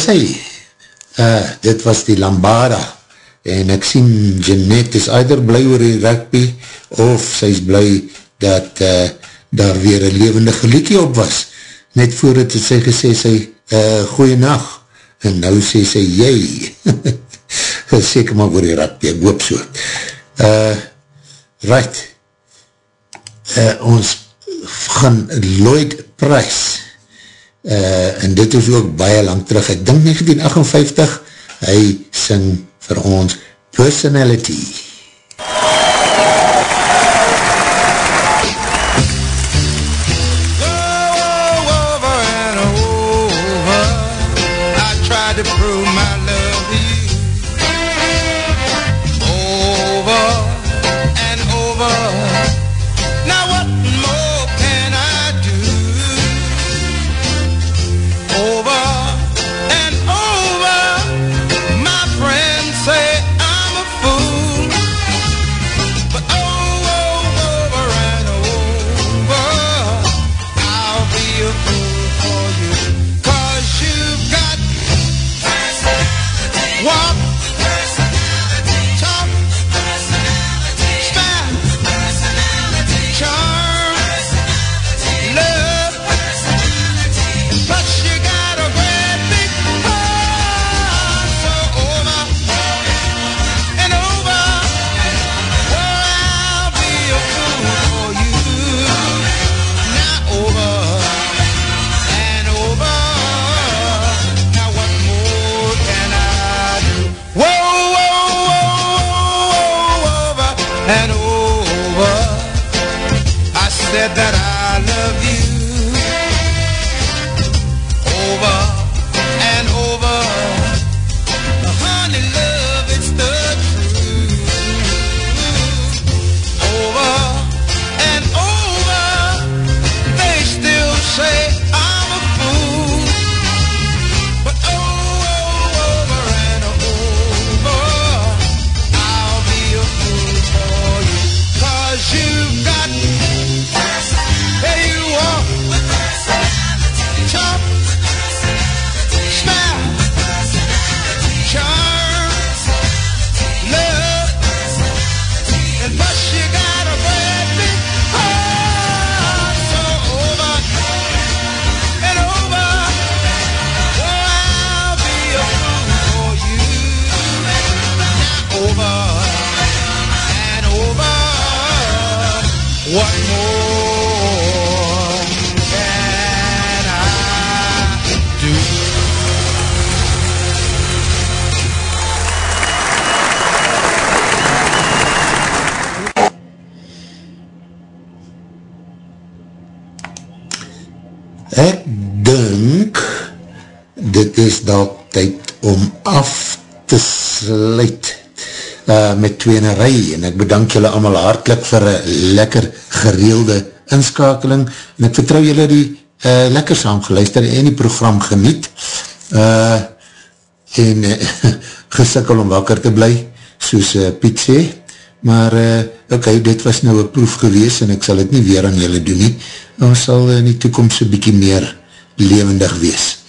As hy, uh, dit was die Lambada, en ek sien Jeanette is either bly oor die rugby, of sy is bly dat uh, daar weer een levende geliekie op was. Net voordat het sy gesê, sy, uh, goeie nacht, en nou sê sy, jy, seker maar oor die rugby, ek hoop so. Uh, right, uh, ons gaan Lloyd Price, uh, en dit is ook baie lang terug, ek dink 1958, hy sing vir ons Personality. and over. I said that I love you. Sluit uh, met tweenerij en ek bedank julle allemaal hartelijk vir een lekker gereelde inskakeling. En ek vertrouw julle die uh, lekker saamgeluister en die program geniet. Uh, en uh, gesikkel om wakker te bly soos uh, Piet sê. Maar uh, ok, dit was nou een proef gewees en ek sal het nie weer aan julle doen nie. Ons sal in die toekomst een bykie meer levendig wees.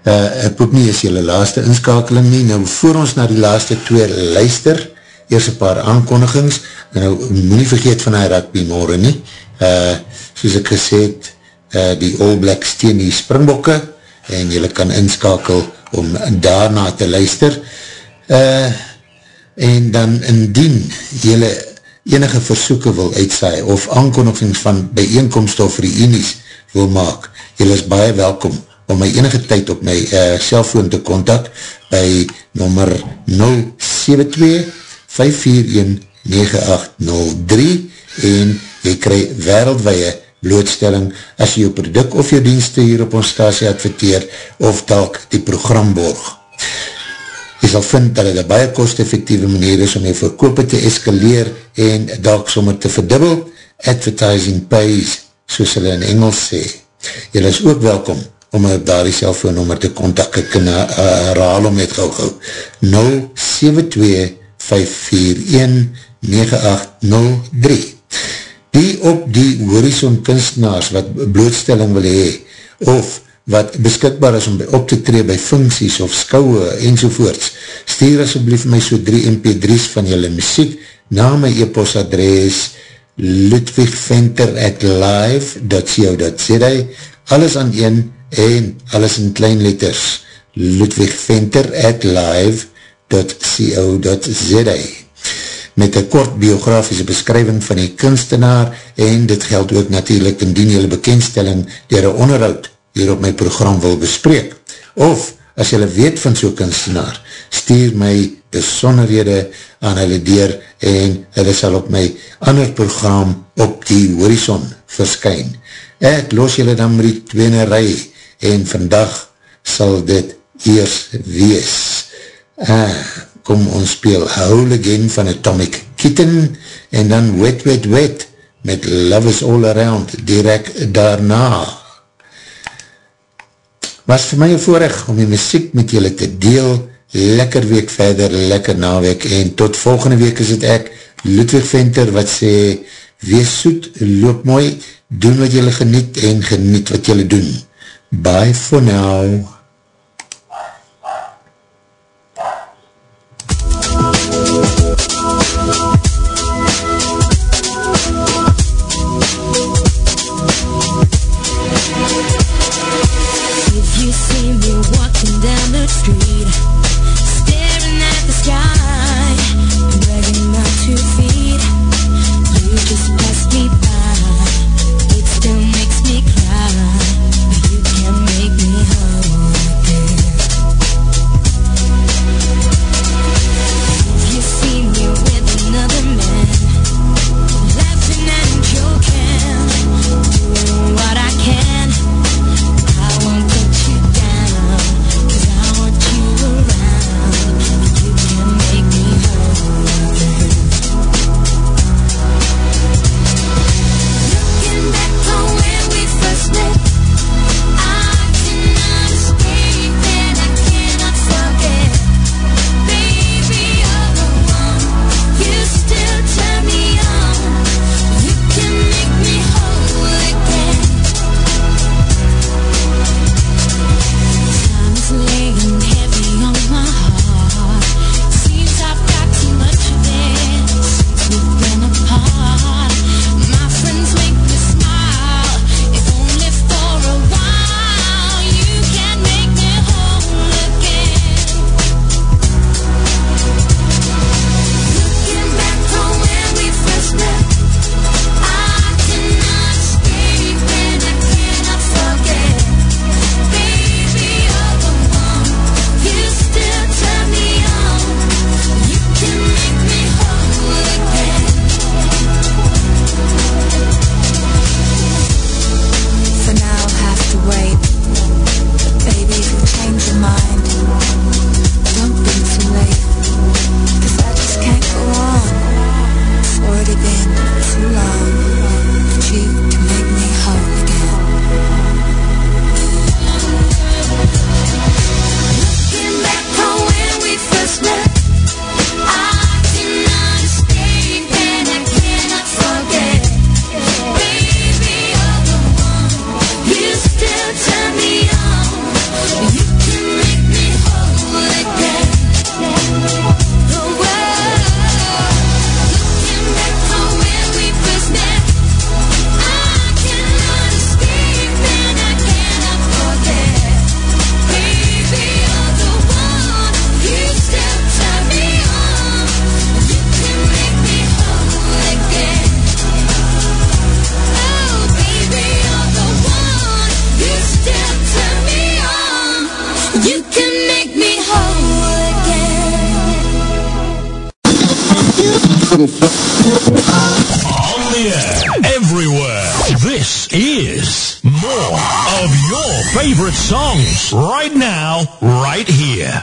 Uh, ek hoop nie is julle laaste inskakeling nie, nou voor ons na die laaste twee luister, eers een paar aankondigings, nou moet nie vergeet van die rugby morgen nie, uh, soos ek gesê het, uh, die All Blacks teen die Springbokke, en julle kan inskakel om daarna te luister, uh, en dan indien julle enige versoeken wil uitsaai of aankondigings van bijeenkomst of reunies wil maak, jylle is baie welkom om my enige tyd op my uh, cellfoon te kontak by nummer 072-541-9803 en jy krij wereldwee blootstelling as jy jou product of jou dienste hier op ons stasie adverteer of dalk die program borg. Jy sal vind dat het een baie kost-effectieve manier is om jy verkoop te eskaleer en dalk sommer te verdubbel. Advertising pays, soos hulle in Engels sê. Jy is ook welkom om op daar die cellfoonnummer te kontak. Ek kan uh, herhaal om het gauw gauw. 072-541-9803 Die op die horizon kunstenaars wat blootstelling wil hee of wat beskikbaar is om by op te tree by funksies of skouwe enzovoorts, stuur asjeblief my so 3 mp3's van julle muziek na my e-postadres ludwigventer at live.co.za alles aan een en alles in klein letters ludwigventer at live.co.za met een kort biografische beskrywing van die kunstenaar en dit geld ook natuurlijk indien julle bekendstelling dier een onderhoud hier op my program wil bespreek. Of, as jylle weet van so'n kunstenaar, stuur my besonderhede aan hulle deur en hulle sal op my ander program op die horizon verskyn. Ek los jylle dan met die tweenerij en vandag sal dit eers wees. Ah, kom ons speel Howl Again van Atomic Kitten en dan Wet Wet Wet met Love is All Around direct daarna was vir my een voorrecht om die muziek met julle te deel, lekker week verder, lekker naweek, en tot volgende week is het ek, Ludwig Venter, wat sê, wees soet, loop mooi, doen wat julle geniet, en geniet wat julle doen. Bye for now. On the air, everywhere. This is more of your favorite songs right now, right here.